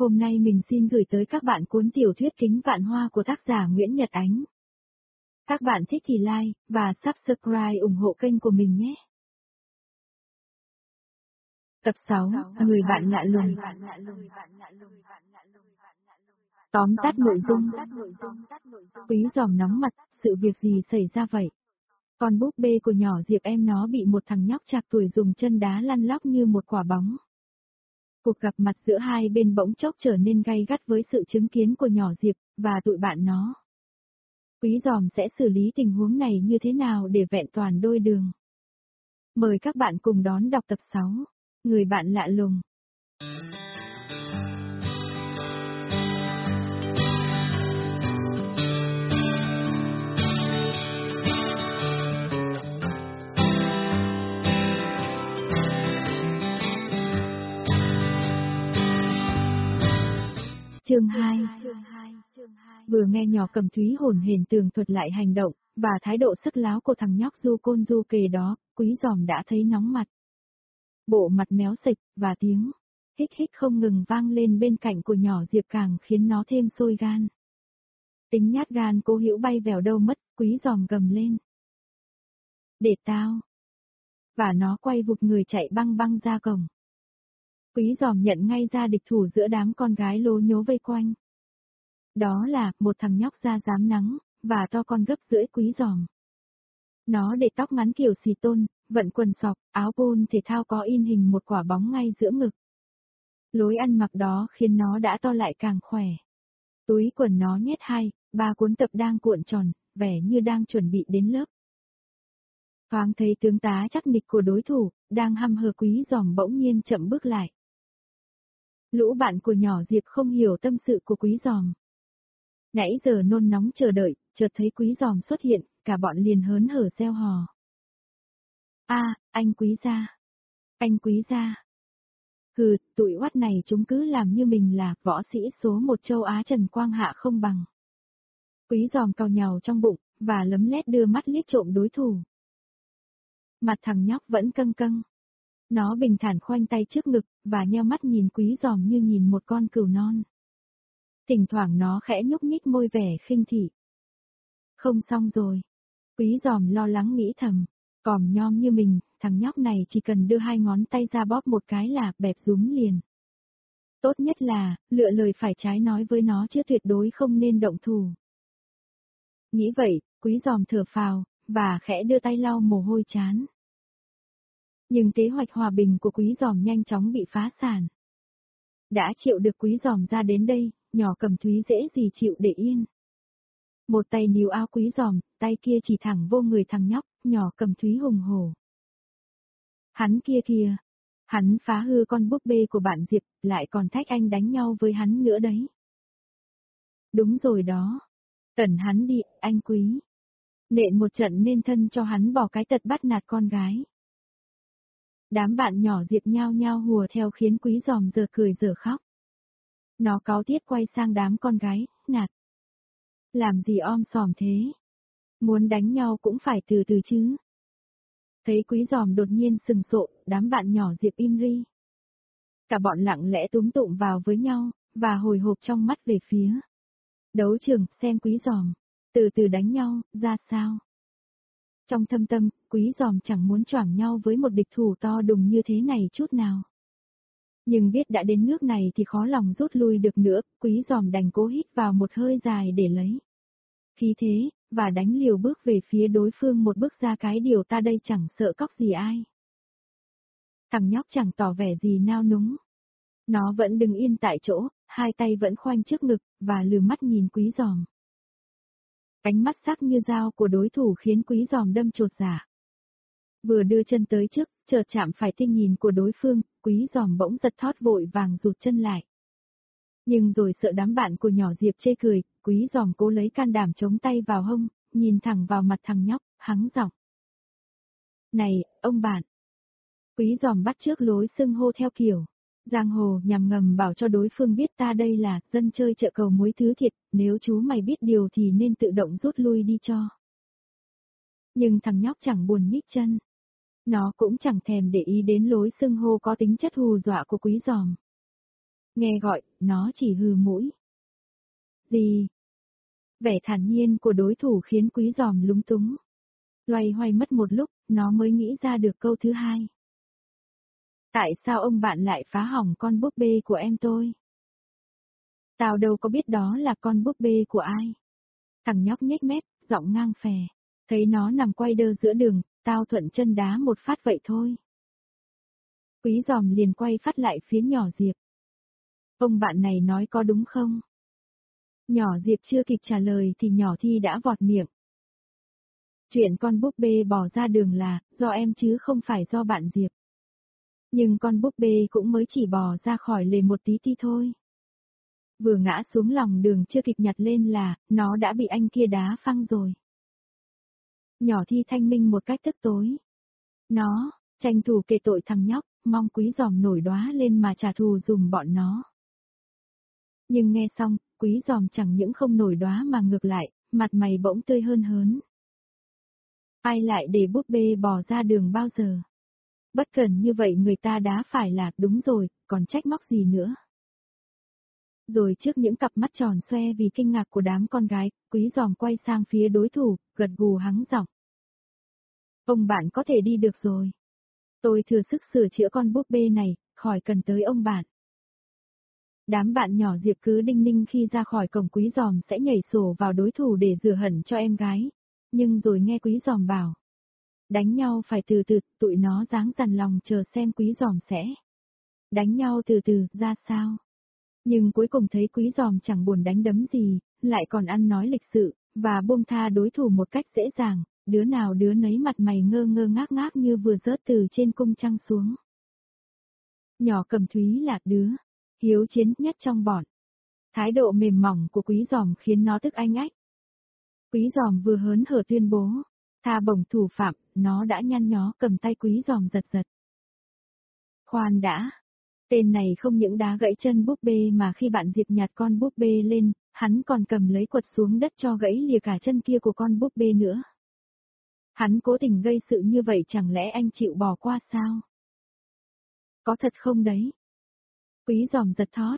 Hôm nay mình xin gửi tới các bạn cuốn tiểu thuyết kính vạn hoa của tác giả Nguyễn Nhật Ánh. Các bạn thích thì like và subscribe ủng hộ kênh của mình nhé. Tập 6, Người bạn lạ lùng. Tóm tắt nội dung. Quý giòm nóng mặt, sự việc gì xảy ra vậy? Con búp bê của nhỏ Diệp em nó bị một thằng nhóc chạc tuổi dùng chân đá lăn lóc như một quả bóng. Cuộc gặp mặt giữa hai bên bỗng chốc trở nên gay gắt với sự chứng kiến của nhỏ Diệp, và tụi bạn nó. Quý giòm sẽ xử lý tình huống này như thế nào để vẹn toàn đôi đường. Mời các bạn cùng đón đọc tập 6, Người bạn lạ lùng. Chương 2 Vừa nghe nhỏ cầm thúy hồn hền tường thuật lại hành động, và thái độ sức láo của thằng nhóc du côn du kề đó, quý giòm đã thấy nóng mặt. Bộ mặt méo sịch, và tiếng, hít hít không ngừng vang lên bên cạnh của nhỏ Diệp càng khiến nó thêm sôi gan. Tính nhát gan cố hiểu bay vèo đâu mất, quý giòm gầm lên. Để tao. Và nó quay vụt người chạy băng băng ra cổng. Quý giòm nhận ngay ra địch thủ giữa đám con gái lố nhố vây quanh. Đó là một thằng nhóc da dám nắng, và to con gấp rưỡi quý giòm. Nó để tóc ngắn kiểu xì tôn, vận quần sọc, áo bôn thể thao có in hình một quả bóng ngay giữa ngực. Lối ăn mặc đó khiến nó đã to lại càng khỏe. Túi quần nó nhét hai, ba cuốn tập đang cuộn tròn, vẻ như đang chuẩn bị đến lớp. Thoáng thấy tướng tá chắc nịch của đối thủ, đang hăm hờ quý giòm bỗng nhiên chậm bước lại. Lũ bạn của nhỏ Diệp không hiểu tâm sự của quý giòm. Nãy giờ nôn nóng chờ đợi, chợt thấy quý giòm xuất hiện, cả bọn liền hớn hở reo hò. a anh quý gia. Anh quý gia. Hừ, tụi oát này chúng cứ làm như mình là võ sĩ số một châu Á Trần Quang Hạ không bằng. Quý giòm cao nhào trong bụng, và lấm lét đưa mắt liếc trộm đối thủ. Mặt thằng nhóc vẫn căng căng. Nó bình thản khoanh tay trước ngực, và nheo mắt nhìn quý giòm như nhìn một con cừu non. Thỉnh thoảng nó khẽ nhúc nhích môi vẻ khinh thị. Không xong rồi. Quý giòm lo lắng nghĩ thầm. Còm nhom như mình, thằng nhóc này chỉ cần đưa hai ngón tay ra bóp một cái là bẹp rúm liền. Tốt nhất là, lựa lời phải trái nói với nó chứ tuyệt đối không nên động thủ. Nghĩ vậy, quý giòm thở phào, và khẽ đưa tay lau mồ hôi chán. Nhưng kế hoạch hòa bình của quý giòm nhanh chóng bị phá sản. Đã chịu được quý giòm ra đến đây, nhỏ cầm thúy dễ gì chịu để yên. Một tay níu áo quý giòm, tay kia chỉ thẳng vô người thằng nhóc, nhỏ cầm thúy hùng hổ. Hắn kia kia hắn phá hư con búp bê của bạn Diệp, lại còn thách anh đánh nhau với hắn nữa đấy. Đúng rồi đó. Tẩn hắn đi, anh quý. Nện một trận nên thân cho hắn bỏ cái tật bắt nạt con gái. Đám bạn nhỏ diệt nhau nhau hùa theo khiến quý giòm giờ cười giờ khóc. Nó cáo tiết quay sang đám con gái, nạt. Làm gì om sòm thế? Muốn đánh nhau cũng phải từ từ chứ. Thấy quý giòm đột nhiên sừng sộ, đám bạn nhỏ Diệp im ri. Cả bọn lặng lẽ túm tụm vào với nhau, và hồi hộp trong mắt về phía. Đấu trường, xem quý giòm. Từ từ đánh nhau, ra sao? Trong thâm tâm, quý giòm chẳng muốn choảng nhau với một địch thủ to đùng như thế này chút nào. Nhưng biết đã đến nước này thì khó lòng rút lui được nữa, quý giòm đành cố hít vào một hơi dài để lấy. Khi thế, và đánh liều bước về phía đối phương một bước ra cái điều ta đây chẳng sợ cóc gì ai. Thằng nhóc chẳng tỏ vẻ gì nao núng. Nó vẫn đứng yên tại chỗ, hai tay vẫn khoanh trước ngực, và lừa mắt nhìn quý giòm. Ánh mắt sắc như dao của đối thủ khiến quý giòm đâm trột giả. Dạ. Vừa đưa chân tới trước, chợt chạm phải tinh nhìn của đối phương, quý giòm bỗng giật thót vội vàng rụt chân lại. Nhưng rồi sợ đám bạn của nhỏ Diệp chê cười, quý giòm cố lấy can đảm chống tay vào hông, nhìn thẳng vào mặt thằng nhóc, hắng giọng. Này, ông bạn! Quý giòm bắt trước lối xưng hô theo kiểu. Giang hồ nhằm ngầm bảo cho đối phương biết ta đây là dân chơi chợ cầu mối thứ thiệt, nếu chú mày biết điều thì nên tự động rút lui đi cho. Nhưng thằng nhóc chẳng buồn nhích chân. Nó cũng chẳng thèm để ý đến lối xưng hô có tính chất hù dọa của quý giòm. Nghe gọi, nó chỉ hừ mũi. Gì? Vẻ thản nhiên của đối thủ khiến quý giòm lúng túng. Loay hoay mất một lúc, nó mới nghĩ ra được câu thứ hai. Tại sao ông bạn lại phá hỏng con búp bê của em tôi? Tao đâu có biết đó là con búp bê của ai. Thằng nhóc nhếch mép, giọng ngang phè. Thấy nó nằm quay đơ giữa đường, tao thuận chân đá một phát vậy thôi. Quý giòm liền quay phát lại phía nhỏ Diệp. Ông bạn này nói có đúng không? Nhỏ Diệp chưa kịp trả lời thì nhỏ Thi đã vọt miệng. Chuyện con búp bê bỏ ra đường là, do em chứ không phải do bạn Diệp. Nhưng con búp bê cũng mới chỉ bò ra khỏi lề một tí ti thôi. Vừa ngã xuống lòng đường chưa kịp nhặt lên là, nó đã bị anh kia đá phăng rồi. Nhỏ thi thanh minh một cách tức tối. Nó, tranh thủ kể tội thằng nhóc, mong quý giòm nổi đóa lên mà trả thù dùng bọn nó. Nhưng nghe xong, quý giòm chẳng những không nổi đóa mà ngược lại, mặt mày bỗng tươi hơn hớn. Ai lại để búp bê bò ra đường bao giờ? Bất cần như vậy người ta đã phải là đúng rồi, còn trách móc gì nữa. Rồi trước những cặp mắt tròn xoe vì kinh ngạc của đám con gái, quý giòm quay sang phía đối thủ, gật gù hắng giọng. Ông bạn có thể đi được rồi. Tôi thừa sức sửa chữa con búp bê này, khỏi cần tới ông bạn. Đám bạn nhỏ Diệp cứ đinh ninh khi ra khỏi cổng quý giòm sẽ nhảy sổ vào đối thủ để rửa hận cho em gái. Nhưng rồi nghe quý giòm bảo. Đánh nhau phải từ từ, tụi nó dáng dằn lòng chờ xem quý giòm sẽ. Đánh nhau từ từ, ra sao? Nhưng cuối cùng thấy quý giòm chẳng buồn đánh đấm gì, lại còn ăn nói lịch sự, và buông tha đối thủ một cách dễ dàng, đứa nào đứa nấy mặt mày ngơ ngơ ngác ngác như vừa rớt từ trên cung trăng xuống. Nhỏ cầm thúy là đứa, hiếu chiến nhất trong bọn. Thái độ mềm mỏng của quý giòm khiến nó tức anh ách. Quý giòm vừa hớn hở tuyên bố, tha bổng thủ phạm, nó đã nhăn nhó cầm tay quý giòm giật giật. Khoan đã, tên này không những đá gãy chân búp bê mà khi bạn Diệp nhặt con búp bê lên, hắn còn cầm lấy quật xuống đất cho gãy lìa cả chân kia của con búp bê nữa. Hắn cố tình gây sự như vậy chẳng lẽ anh chịu bỏ qua sao? Có thật không đấy? Quý giòm giật thót.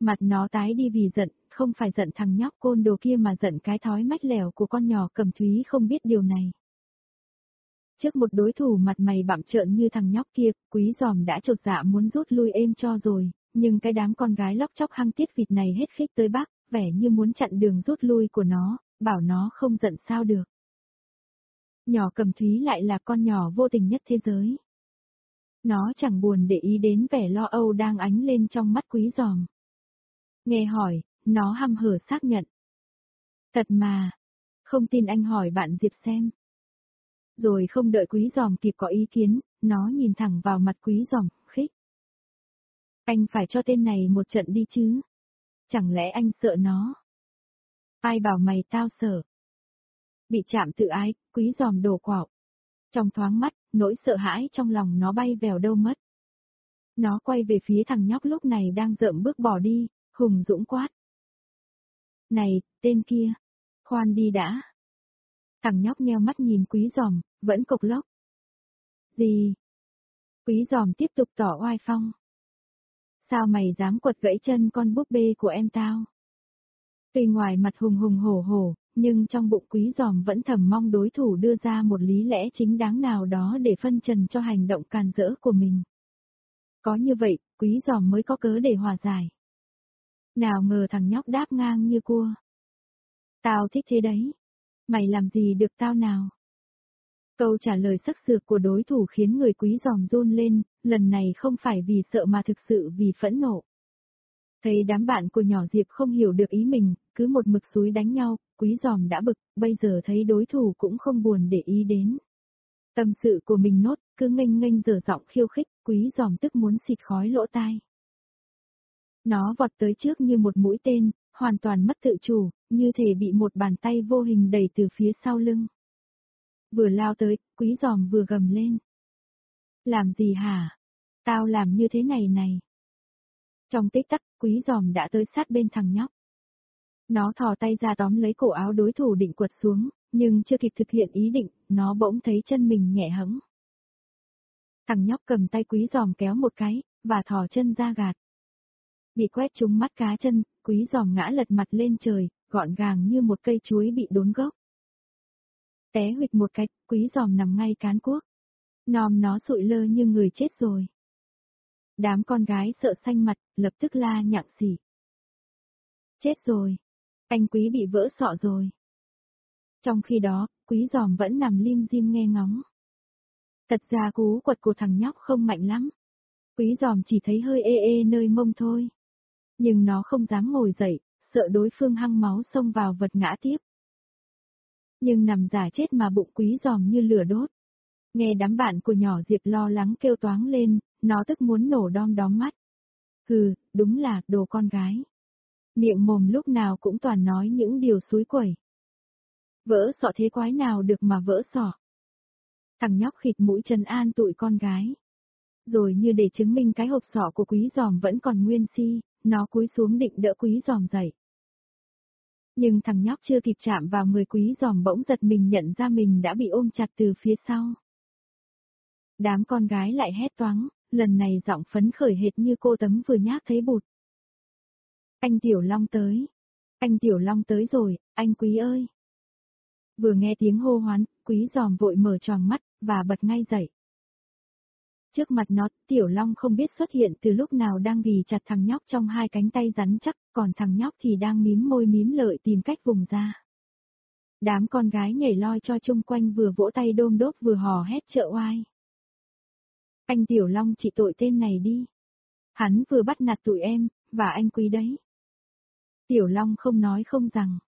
Mặt nó tái đi vì giận, không phải giận thằng nhóc côn đồ kia mà giận cái thói mách lèo của con nhỏ cầm thúy không biết điều này. Trước một đối thủ mặt mày bặm trợn như thằng nhóc kia, quý giòm đã trột dạ muốn rút lui êm cho rồi, nhưng cái đám con gái lóc chóc hăng tiết vịt này hết khích tới bác, vẻ như muốn chặn đường rút lui của nó, bảo nó không giận sao được. Nhỏ cầm thúy lại là con nhỏ vô tình nhất thế giới. Nó chẳng buồn để ý đến vẻ lo âu đang ánh lên trong mắt quý giòm. Nghe hỏi, nó hăm hở xác nhận. Thật mà, không tin anh hỏi bạn Diệp xem. Rồi không đợi quý giòm kịp có ý kiến, nó nhìn thẳng vào mặt quý giòm, khích. Anh phải cho tên này một trận đi chứ. Chẳng lẽ anh sợ nó? Ai bảo mày tao sợ? Bị chạm tự ái, quý giòm đổ quạo. Trong thoáng mắt, nỗi sợ hãi trong lòng nó bay vèo đâu mất. Nó quay về phía thằng nhóc lúc này đang rợm bước bỏ đi, hùng dũng quát. Này, tên kia, khoan đi đã. Thằng nhóc nheo mắt nhìn quý giòm, vẫn cục lốc. Gì? Quý giòm tiếp tục tỏ oai phong. Sao mày dám quật gãy chân con búp bê của em tao? Tuy ngoài mặt hùng hùng hổ hổ, nhưng trong bụng quý giòm vẫn thầm mong đối thủ đưa ra một lý lẽ chính đáng nào đó để phân trần cho hành động càn rỡ của mình. Có như vậy, quý giòm mới có cớ để hòa giải. Nào ngờ thằng nhóc đáp ngang như cua. Tao thích thế đấy. Mày làm gì được tao nào? Câu trả lời sắc sược của đối thủ khiến người quý giòm run lên, lần này không phải vì sợ mà thực sự vì phẫn nộ. Thấy đám bạn của nhỏ Diệp không hiểu được ý mình, cứ một mực suối đánh nhau, quý giòm đã bực, bây giờ thấy đối thủ cũng không buồn để ý đến. Tâm sự của mình nốt, cứ nghênh nghênh dở giọng khiêu khích, quý giòm tức muốn xịt khói lỗ tai. Nó vọt tới trước như một mũi tên, hoàn toàn mất tự chủ, như thể bị một bàn tay vô hình đẩy từ phía sau lưng. Vừa lao tới, quý giòm vừa gầm lên. Làm gì hả? Tao làm như thế này này. Trong tích tắc, quý giòm đã tới sát bên thằng nhóc. Nó thò tay ra tóm lấy cổ áo đối thủ định quật xuống, nhưng chưa kịp thực hiện ý định, nó bỗng thấy chân mình nhẹ hẫng. Thằng nhóc cầm tay quý giòm kéo một cái, và thò chân ra gạt. Bị quét trúng mắt cá chân, quý giòm ngã lật mặt lên trời, gọn gàng như một cây chuối bị đốn gốc. Té huyệt một cách, quý giòm nằm ngay cán cuốc. Nòm nó sụi lơ như người chết rồi. Đám con gái sợ xanh mặt, lập tức la nhặng xỉ. Chết rồi. Anh quý bị vỡ sọ rồi. Trong khi đó, quý giòm vẫn nằm lim dim nghe ngóng. Thật ra cú quật của thằng nhóc không mạnh lắm. Quý giòm chỉ thấy hơi ê ê nơi mông thôi. Nhưng nó không dám ngồi dậy, sợ đối phương hăng máu xông vào vật ngã tiếp. Nhưng nằm giả chết mà bụng quý giòm như lửa đốt. Nghe đám bạn của nhỏ Diệp lo lắng kêu toáng lên, nó tức muốn nổ đom đóm mắt. Hừ, đúng là đồ con gái. Miệng mồm lúc nào cũng toàn nói những điều suối quẩy. Vỡ sọ thế quái nào được mà vỡ sọ. Thằng nhóc khịt mũi trần an tụi con gái. Rồi như để chứng minh cái hộp sọ của quý giòm vẫn còn nguyên si, nó cúi xuống định đỡ quý giòm dậy. Nhưng thằng nhóc chưa kịp chạm vào người quý giòm bỗng giật mình nhận ra mình đã bị ôm chặt từ phía sau. Đám con gái lại hét toáng, lần này giọng phấn khởi hệt như cô tấm vừa nhát thấy bụt. Anh Tiểu Long tới. Anh Tiểu Long tới rồi, anh Quý ơi. Vừa nghe tiếng hô hoán, Quý giòm vội mở tròn mắt, và bật ngay dậy. Trước mặt nó, Tiểu Long không biết xuất hiện từ lúc nào đang ghi chặt thằng nhóc trong hai cánh tay rắn chắc, còn thằng nhóc thì đang mím môi mím lợi tìm cách vùng ra. Đám con gái nhảy loi cho chung quanh vừa vỗ tay đôm đốt vừa hò hét trợ oai. Anh Tiểu Long chỉ tội tên này đi. Hắn vừa bắt nạt tụi em, và anh quý đấy. Tiểu Long không nói không rằng.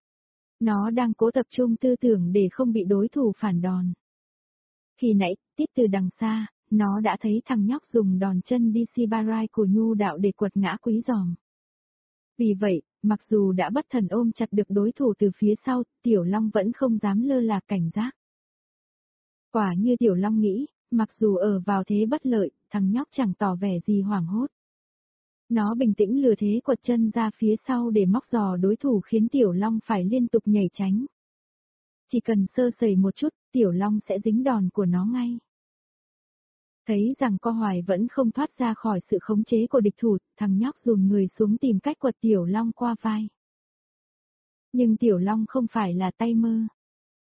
Nó đang cố tập trung tư tưởng để không bị đối thủ phản đòn. Khi nãy, tiết từ đằng xa, nó đã thấy thằng nhóc dùng đòn chân đi Sibarai của Nhu đạo để quật ngã quý giòm. Vì vậy, mặc dù đã bất thần ôm chặt được đối thủ từ phía sau, Tiểu Long vẫn không dám lơ là cảnh giác. Quả như Tiểu Long nghĩ, mặc dù ở vào thế bất lợi, thằng nhóc chẳng tỏ vẻ gì hoảng hốt. Nó bình tĩnh lừa thế quật chân ra phía sau để móc giò đối thủ khiến Tiểu Long phải liên tục nhảy tránh. Chỉ cần sơ sẩy một chút, Tiểu Long sẽ dính đòn của nó ngay. Thấy rằng co hoài vẫn không thoát ra khỏi sự khống chế của địch thủ, thằng nhóc dùn người xuống tìm cách quật Tiểu Long qua vai. Nhưng Tiểu Long không phải là tay mơ.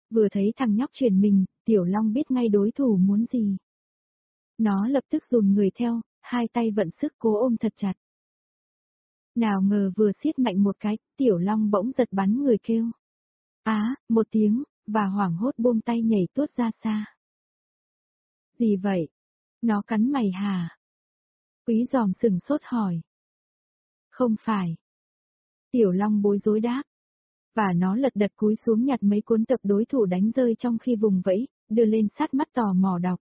Vừa thấy thằng nhóc chuyển mình, Tiểu Long biết ngay đối thủ muốn gì. Nó lập tức dùn người theo, hai tay vận sức cố ôm thật chặt. Nào ngờ vừa siết mạnh một cái, Tiểu Long bỗng giật bắn người kêu. Á, một tiếng, và hoảng hốt buông tay nhảy tuốt ra xa. Gì vậy? Nó cắn mày hả? Quý giòm sừng sốt hỏi. Không phải. Tiểu Long bối rối đáp. Và nó lật đật cúi xuống nhặt mấy cuốn tập đối thủ đánh rơi trong khi vùng vẫy, đưa lên sát mắt tò mò đọc.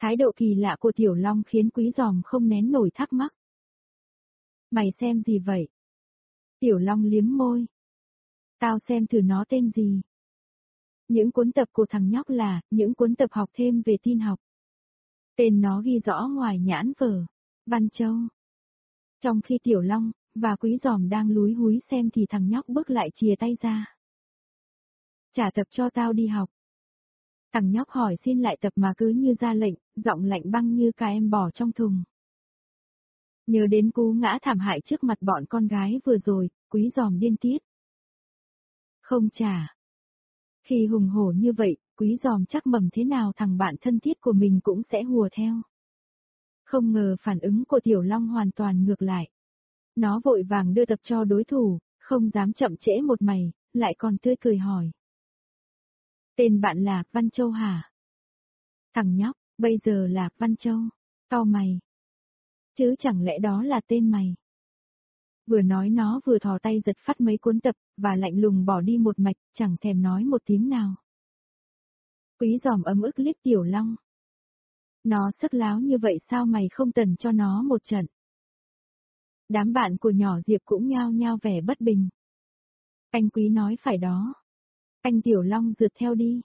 Thái độ kỳ lạ của Tiểu Long khiến quý giòm không nén nổi thắc mắc. Mày xem gì vậy? Tiểu Long liếm môi. Tao xem thử nó tên gì. Những cuốn tập của thằng nhóc là những cuốn tập học thêm về tin học. Tên nó ghi rõ ngoài nhãn vở, Văn Châu. Trong khi Tiểu Long, và Quý Giòm đang lúi húi xem thì thằng nhóc bước lại chìa tay ra. Trả tập cho tao đi học. Thằng nhóc hỏi xin lại tập mà cứ như ra lệnh, giọng lạnh băng như cả em bỏ trong thùng. Nhớ đến cú ngã thảm hại trước mặt bọn con gái vừa rồi, quý giòm điên tiết. Không trả. Khi hùng hổ như vậy, quý giòm chắc mầm thế nào thằng bạn thân thiết của mình cũng sẽ hùa theo. Không ngờ phản ứng của Tiểu Long hoàn toàn ngược lại. Nó vội vàng đưa tập cho đối thủ, không dám chậm trễ một mày, lại còn tươi cười hỏi. Tên bạn là Văn Châu hả? Thằng nhóc, bây giờ là Văn Châu. Cao mày. Chứ chẳng lẽ đó là tên mày? Vừa nói nó vừa thò tay giật phát mấy cuốn tập, và lạnh lùng bỏ đi một mạch, chẳng thèm nói một tiếng nào. Quý giòm ấm ức liếc tiểu long. Nó sức láo như vậy sao mày không tần cho nó một trận? Đám bạn của nhỏ Diệp cũng nhao nhao vẻ bất bình. Anh quý nói phải đó. Anh Tiểu Long rượt theo đi.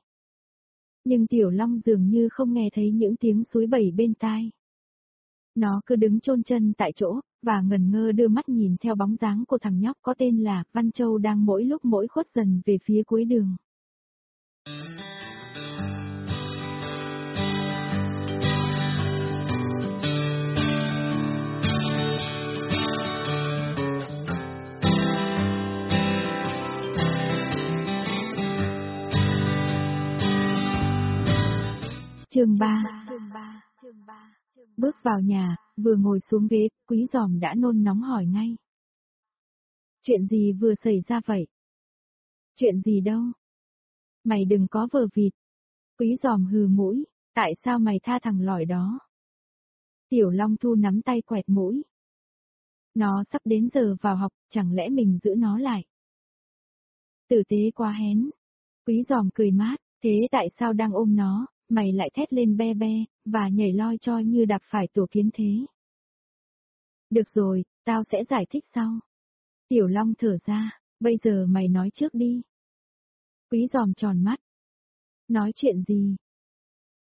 Nhưng Tiểu Long dường như không nghe thấy những tiếng suối bẩy bên tai. Nó cứ đứng chôn chân tại chỗ, và ngần ngơ đưa mắt nhìn theo bóng dáng của thằng nhóc có tên là Văn Châu đang mỗi lúc mỗi khuất dần về phía cuối đường. chương 3 Bước vào nhà, vừa ngồi xuống ghế, quý giòm đã nôn nóng hỏi ngay. Chuyện gì vừa xảy ra vậy? Chuyện gì đâu? Mày đừng có vờ vịt. Quý giòm hừ mũi, tại sao mày tha thằng lỏi đó? Tiểu Long Thu nắm tay quẹt mũi. Nó sắp đến giờ vào học, chẳng lẽ mình giữ nó lại? Tử tế quá hén. Quý giòm cười mát, thế tại sao đang ôm nó, mày lại thét lên be be, và nhảy loi cho như đạp phải tổ kiến thế. Được rồi, tao sẽ giải thích sau. Tiểu Long thở ra, bây giờ mày nói trước đi. Quý giòm tròn mắt. Nói chuyện gì?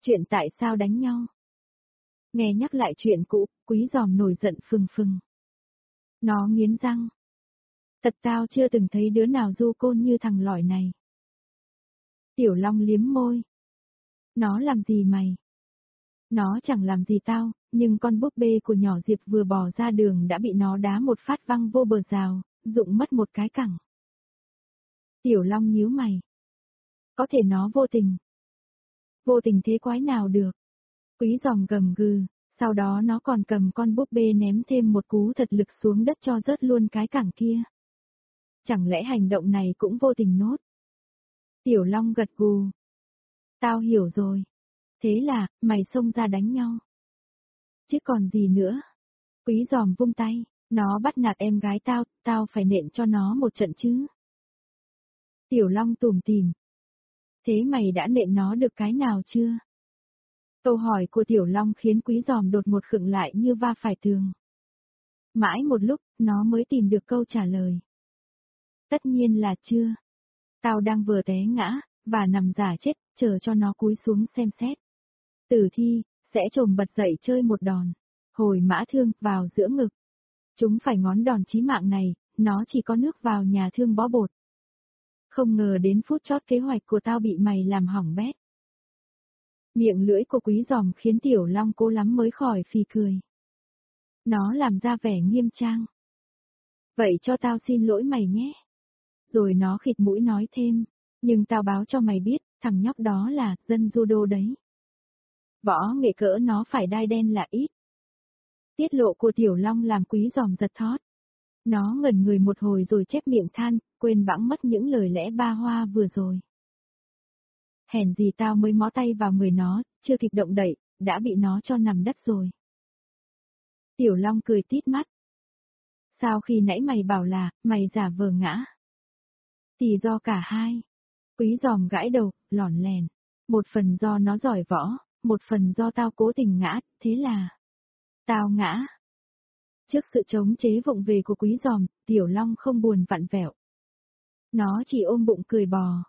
Chuyện tại sao đánh nhau? Nghe nhắc lại chuyện cũ, quý giòm nổi giận phừng phừng. Nó nghiến răng. Thật tao chưa từng thấy đứa nào du côn như thằng lỏi này. Tiểu Long liếm môi. Nó làm gì mày? Nó chẳng làm gì tao, nhưng con búp bê của nhỏ Diệp vừa bỏ ra đường đã bị nó đá một phát văng vô bờ rào, dụng mất một cái cẳng. Tiểu Long nhíu mày. Có thể nó vô tình. Vô tình thế quái nào được. Quý giòm gầm gừ, sau đó nó còn cầm con búp bê ném thêm một cú thật lực xuống đất cho rớt luôn cái cẳng kia. Chẳng lẽ hành động này cũng vô tình nốt? Tiểu Long gật gù. Tao hiểu rồi. Thế là, mày xông ra đánh nhau. Chứ còn gì nữa? Quý giòm vung tay, nó bắt nạt em gái tao, tao phải nện cho nó một trận chứ. Tiểu Long tùm tìm. Thế mày đã nện nó được cái nào chưa? Câu hỏi của Tiểu Long khiến quý giòm đột một khựng lại như va phải tường. Mãi một lúc, nó mới tìm được câu trả lời. Tất nhiên là chưa. Tao đang vừa té ngã, và nằm giả chết, chờ cho nó cúi xuống xem xét. Tử thi, sẽ trồm bật dậy chơi một đòn. Hồi mã thương, vào giữa ngực. Chúng phải ngón đòn chí mạng này, nó chỉ có nước vào nhà thương bó bột. Không ngờ đến phút chót kế hoạch của tao bị mày làm hỏng bét. Miệng lưỡi của quý giòm khiến tiểu long cố lắm mới khỏi phì cười. Nó làm ra vẻ nghiêm trang. Vậy cho tao xin lỗi mày nhé. Rồi nó khịt mũi nói thêm, nhưng tao báo cho mày biết, thằng nhóc đó là dân judo đấy. Võ nghệ cỡ nó phải đai đen là ít. Tiết lộ của Tiểu Long làm quý giòm giật thót. Nó ngẩn người một hồi rồi chép miệng than, quên bẵng mất những lời lẽ ba hoa vừa rồi. Hèn gì tao mới mó tay vào người nó, chưa kịp động đậy, đã bị nó cho nằm đất rồi. Tiểu Long cười tít mắt. Sao khi nãy mày bảo là, mày giả vờ ngã? Thì do cả hai. Quý giòm gãi đầu, lỏn lèn. Một phần do nó giỏi võ, một phần do tao cố tình ngã, thế là... Tao ngã. Trước sự chống chế vụng về của quý giòm, tiểu long không buồn vặn vẹo. Nó chỉ ôm bụng cười bò.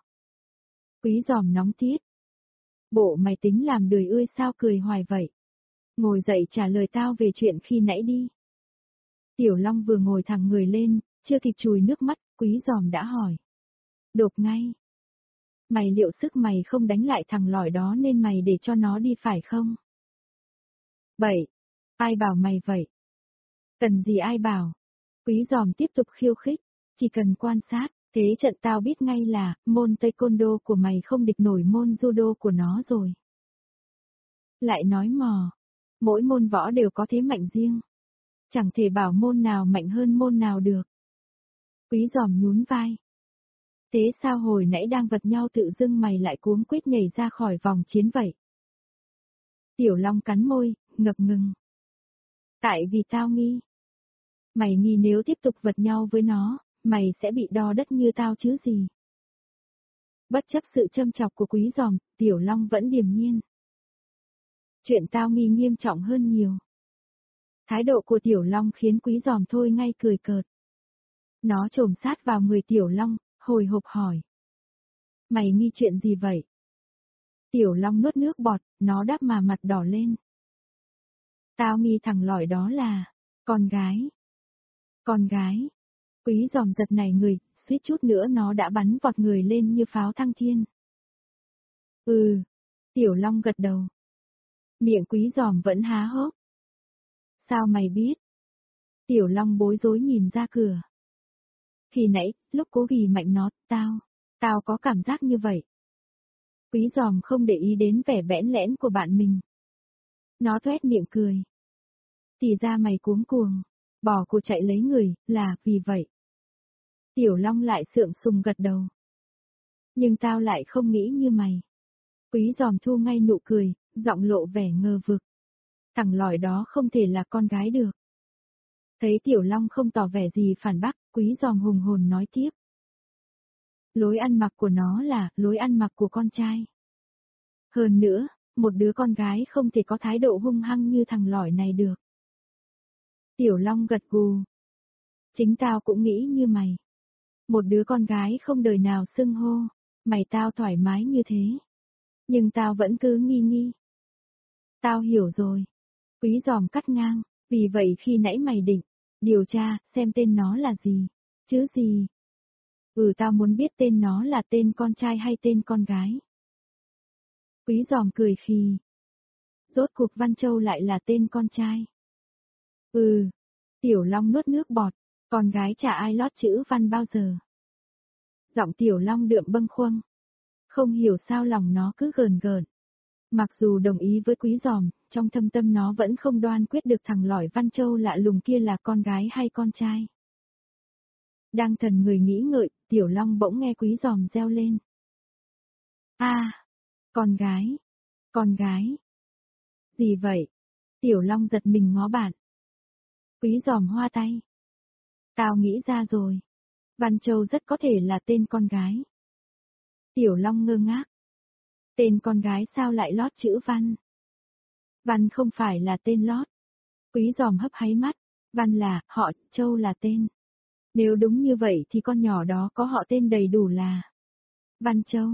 Quý giòm nóng tiết. Bộ mày tính làm đời ươi sao cười hoài vậy? Ngồi dậy trả lời tao về chuyện khi nãy đi. Tiểu Long vừa ngồi thẳng người lên, chưa kịp chùi nước mắt, quý giòm đã hỏi. Đột ngay. Mày liệu sức mày không đánh lại thằng lỏi đó nên mày để cho nó đi phải không? 7. Ai bảo mày vậy? Cần gì ai bảo? Quý giòm tiếp tục khiêu khích, chỉ cần quan sát, thế trận tao biết ngay là, môn taekwondo của mày không địch nổi môn judo của nó rồi. Lại nói mò, mỗi môn võ đều có thế mạnh riêng. Chẳng thể bảo môn nào mạnh hơn môn nào được. Quý giòm nhún vai. Thế sao hồi nãy đang vật nhau tự dưng mày lại cuống quyết nhảy ra khỏi vòng chiến vậy? Tiểu Long cắn môi, ngập ngừng. Tại vì tao nghi. Mày nghi nếu tiếp tục vật nhau với nó, mày sẽ bị đo đất như tao chứ gì. Bất chấp sự châm chọc của quý giòm, Tiểu Long vẫn điềm nhiên. Chuyện tao nghi nghiêm trọng hơn nhiều. Thái độ của Tiểu Long khiến quý giòm thôi ngay cười cợt. Nó trồm sát vào người Tiểu Long, hồi hộp hỏi. Mày nghi chuyện gì vậy? Tiểu Long nuốt nước bọt, nó đáp mà mặt đỏ lên. Tao nghi thằng lỏi đó là, con gái. Con gái. Quý giòm giật này người, suýt chút nữa nó đã bắn vọt người lên như pháo thăng thiên. Ừ. Tiểu Long gật đầu. Miệng quý giòm vẫn há hốc. Sao mày biết? Tiểu Long bối rối nhìn ra cửa. Khi nãy, lúc cố ghi mạnh nó, tao, tao có cảm giác như vậy. Quý giòm không để ý đến vẻ bẽn lẽn của bạn mình. Nó thoét miệng cười. Thì ra mày cuống cuồng, bỏ cô chạy lấy người, là vì vậy. Tiểu Long lại sượng sùng gật đầu. Nhưng tao lại không nghĩ như mày. Quý giòm thu ngay nụ cười, giọng lộ vẻ ngờ vực. Thằng lòi đó không thể là con gái được. Thấy Tiểu Long không tỏ vẻ gì phản bác, quý giòm hùng hồn nói tiếp. Lối ăn mặc của nó là lối ăn mặc của con trai. Hơn nữa, một đứa con gái không thể có thái độ hung hăng như thằng lỏi này được. Tiểu Long gật gù. Chính tao cũng nghĩ như mày. Một đứa con gái không đời nào xưng hô, mày tao thoải mái như thế. Nhưng tao vẫn cứ nghi nghi. Tao hiểu rồi. Quý giòm cắt ngang, vì vậy khi nãy mày định, điều tra, xem tên nó là gì, chứ gì. Ừ tao muốn biết tên nó là tên con trai hay tên con gái. Quý giòm cười khì. Rốt cuộc Văn Châu lại là tên con trai. Ừ. Tiểu Long nuốt nước bọt, con gái chả ai lót chữ văn bao giờ. Giọng Tiểu Long đượm bâng khuâng. Không hiểu sao lòng nó cứ gờn gờn. Mặc dù đồng ý với quý giòm, trong thâm tâm nó vẫn không đoan quyết được thằng lỏi Văn Châu lạ lùng kia là con gái hay con trai. Đang thần người nghĩ ngợi, Tiểu Long bỗng nghe quý giòm reo lên. a con gái, con gái. Gì vậy? Tiểu Long giật mình ngó bạn. Quý giòm hoa tay. Tao nghĩ ra rồi. Văn Châu rất có thể là tên con gái. Tiểu Long ngơ ngác. Tên con gái sao lại lót chữ Văn? Văn không phải là tên lót. Quý giòm hấp háy mắt. Văn là, họ, Châu là tên. Nếu đúng như vậy thì con nhỏ đó có họ tên đầy đủ là Văn Châu.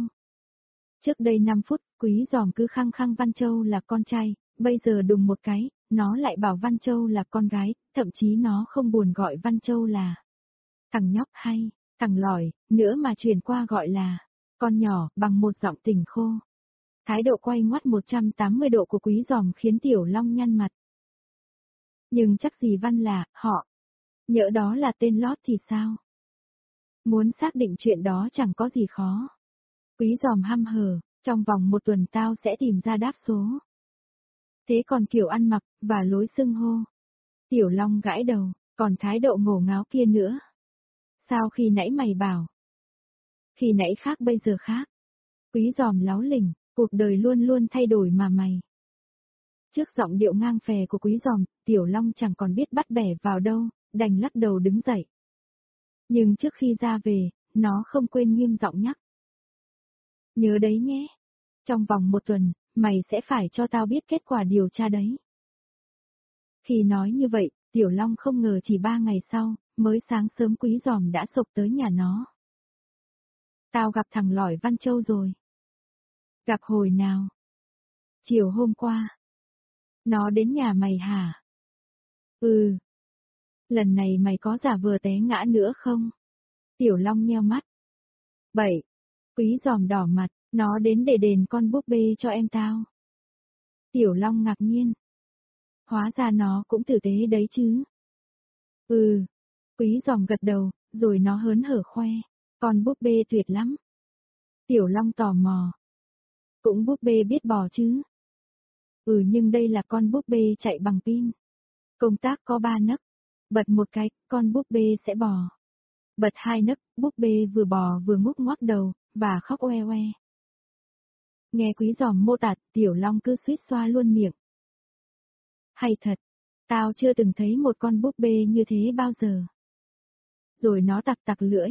Trước đây 5 phút, quý giòm cứ khăng khăng Văn Châu là con trai, bây giờ đùng một cái, nó lại bảo Văn Châu là con gái, thậm chí nó không buồn gọi Văn Châu là thằng nhóc hay, thằng lỏi, nữa mà chuyển qua gọi là con nhỏ bằng một giọng tình khô. Thái độ quay ngoắt 180 độ của quý giòm khiến Tiểu Long nhăn mặt. Nhưng chắc gì Văn là, họ. Nhỡ đó là tên lót thì sao? Muốn xác định chuyện đó chẳng có gì khó. Quý giòm hăm hờ, trong vòng một tuần tao sẽ tìm ra đáp số. Thế còn kiểu ăn mặc, và lối xưng hô. Tiểu Long gãi đầu, còn thái độ ngổ ngáo kia nữa. Sao khi nãy mày bảo? Khi nãy khác bây giờ khác. Quý giòm láo lỉnh, cuộc đời luôn luôn thay đổi mà mày. Trước giọng điệu ngang phè của quý giòm, Tiểu Long chẳng còn biết bắt bẻ vào đâu, đành lắc đầu đứng dậy. Nhưng trước khi ra về, nó không quên nghiêm giọng nhắc. Nhớ đấy nhé. Trong vòng một tuần, mày sẽ phải cho tao biết kết quả điều tra đấy. Khi nói như vậy, Tiểu Long không ngờ chỉ ba ngày sau, mới sáng sớm quý giòm đã sụp tới nhà nó. Tao gặp thằng lỏi Văn Châu rồi. Gặp hồi nào? Chiều hôm qua. Nó đến nhà mày hả? Ừ. Lần này mày có giả vừa té ngã nữa không? Tiểu Long nheo mắt. Bảy. Quý giòm đỏ mặt, nó đến để đền con búp bê cho em tao. Tiểu Long ngạc nhiên. Hóa ra nó cũng tử tế đấy chứ. Ừ. Quý giòm gật đầu, rồi nó hớn hở khoe. Con búp bê tuyệt lắm. Tiểu Long tò mò. Cũng búp bê biết bò chứ. Ừ nhưng đây là con búp bê chạy bằng pin. Công tác có ba nấc. Bật một cái, con búp bê sẽ bò. Bật hai nấc, búp bê vừa bò vừa ngúc ngoắc đầu, và khóc oe oe. Nghe quý giòm mô tả, tiểu long cứ suýt xoa luôn miệng. Hay thật, tao chưa từng thấy một con búp bê như thế bao giờ. Rồi nó tặc tặc lưỡi.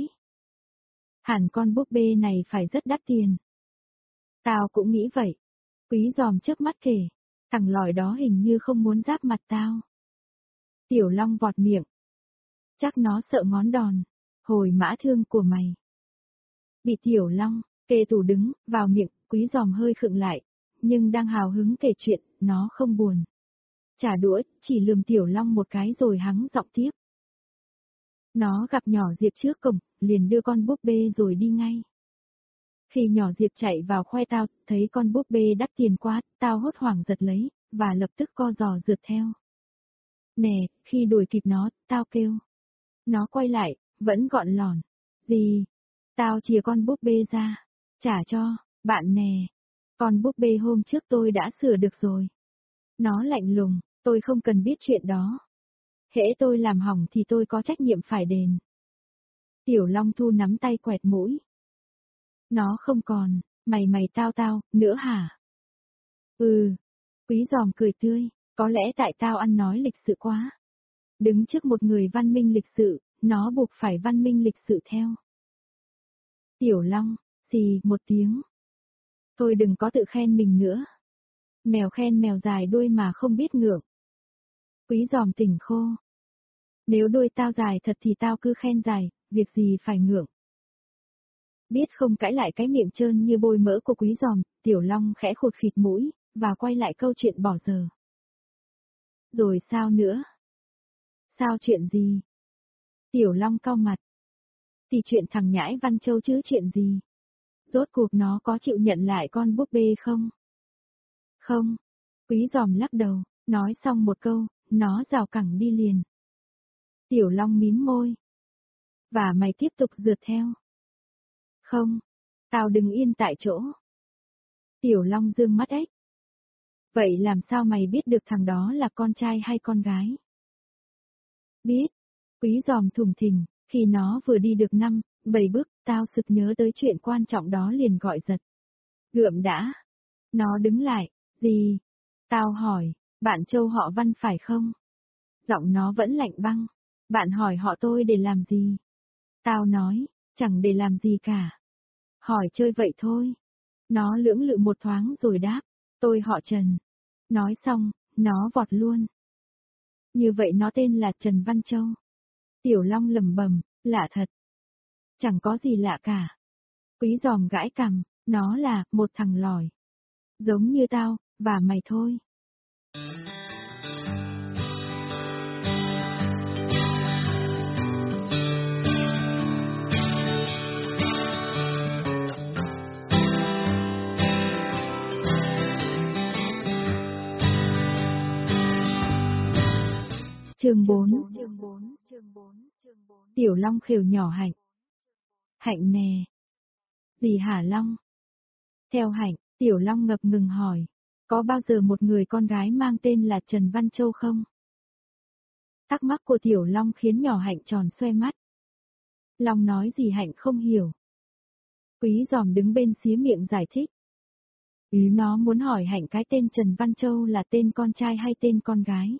Hẳn con búp bê này phải rất đắt tiền. Tao cũng nghĩ vậy. Quý giòm trước mắt kể, thằng lòi đó hình như không muốn giáp mặt tao. Tiểu Long vọt miệng. Chắc nó sợ ngón đòn, hồi mã thương của mày. Bị Tiểu Long, kê tủ đứng, vào miệng, quý giòm hơi khựng lại, nhưng đang hào hứng kể chuyện, nó không buồn. Trả đũa, chỉ lườm Tiểu Long một cái rồi hắng giọng tiếp. Nó gặp nhỏ Diệp trước cổng, liền đưa con búp bê rồi đi ngay. Khi nhỏ Diệp chạy vào khoe tao, thấy con búp bê đắt tiền quá, tao hốt hoảng giật lấy, và lập tức co giò rượt theo. Nè, khi đuổi kịp nó, tao kêu. Nó quay lại, vẫn gọn lòn. Gì? Tao chia con búp bê ra. Trả cho, bạn nè, Con búp bê hôm trước tôi đã sửa được rồi. Nó lạnh lùng, tôi không cần biết chuyện đó. Hễ tôi làm hỏng thì tôi có trách nhiệm phải đền. Tiểu Long Thu nắm tay quẹt mũi. Nó không còn, mày mày tao tao, nữa hả? Ừ. Quý giòm cười tươi, có lẽ tại tao ăn nói lịch sự quá. Đứng trước một người văn minh lịch sự, nó buộc phải văn minh lịch sự theo. Tiểu Long, xì một tiếng. Thôi đừng có tự khen mình nữa. Mèo khen mèo dài đuôi mà không biết ngượng. Quý giòm tỉnh khô. Nếu đuôi tao dài thật thì tao cứ khen dài, việc gì phải ngượng. Biết không cãi lại cái miệng trơn như bôi mỡ của quý giòm, tiểu long khẽ khụt khịt mũi, và quay lại câu chuyện bỏ giờ. Rồi sao nữa? Sao chuyện gì? Tiểu long cau mặt. Thì chuyện thằng nhãi Văn Châu chứ chuyện gì? Rốt cuộc nó có chịu nhận lại con búp bê không? Không. Quý giòm lắc đầu, nói xong một câu, nó rào cẳng đi liền. Tiểu Long mím môi. Và mày tiếp tục rượt theo. Không, tao đừng yên tại chỗ. Tiểu Long dương mắt ếch. Vậy làm sao mày biết được thằng đó là con trai hay con gái? Biết. Quý giòm thùng thình, khi nó vừa đi được năm, bảy bước, tao sực nhớ tới chuyện quan trọng đó liền gọi giật. Gượm đã. Nó đứng lại, gì? Tao hỏi, bạn châu họ văn phải không? Giọng nó vẫn lạnh băng. Bạn hỏi họ tôi để làm gì? Tao nói, chẳng để làm gì cả. Hỏi chơi vậy thôi. Nó lưỡng lự một thoáng rồi đáp, tôi họ Trần. Nói xong, nó vọt luôn. Như vậy nó tên là Trần Văn Châu. Tiểu Long lầm bầm, lạ thật. Chẳng có gì lạ cả. Quý giòm gãi cằm, nó là một thằng lòi. Giống như tao, và mày thôi. Chương 4 Tiểu Long khều nhỏ Hạnh Hạnh nè Gì hả Long? Theo Hạnh, Tiểu Long ngập ngừng hỏi, có bao giờ một người con gái mang tên là Trần Văn Châu không? Tắc mắc của Tiểu Long khiến nhỏ Hạnh tròn xoe mắt. Long nói gì Hạnh không hiểu. Quý giòm đứng bên xía miệng giải thích. Ý nó muốn hỏi Hạnh cái tên Trần Văn Châu là tên con trai hay tên con gái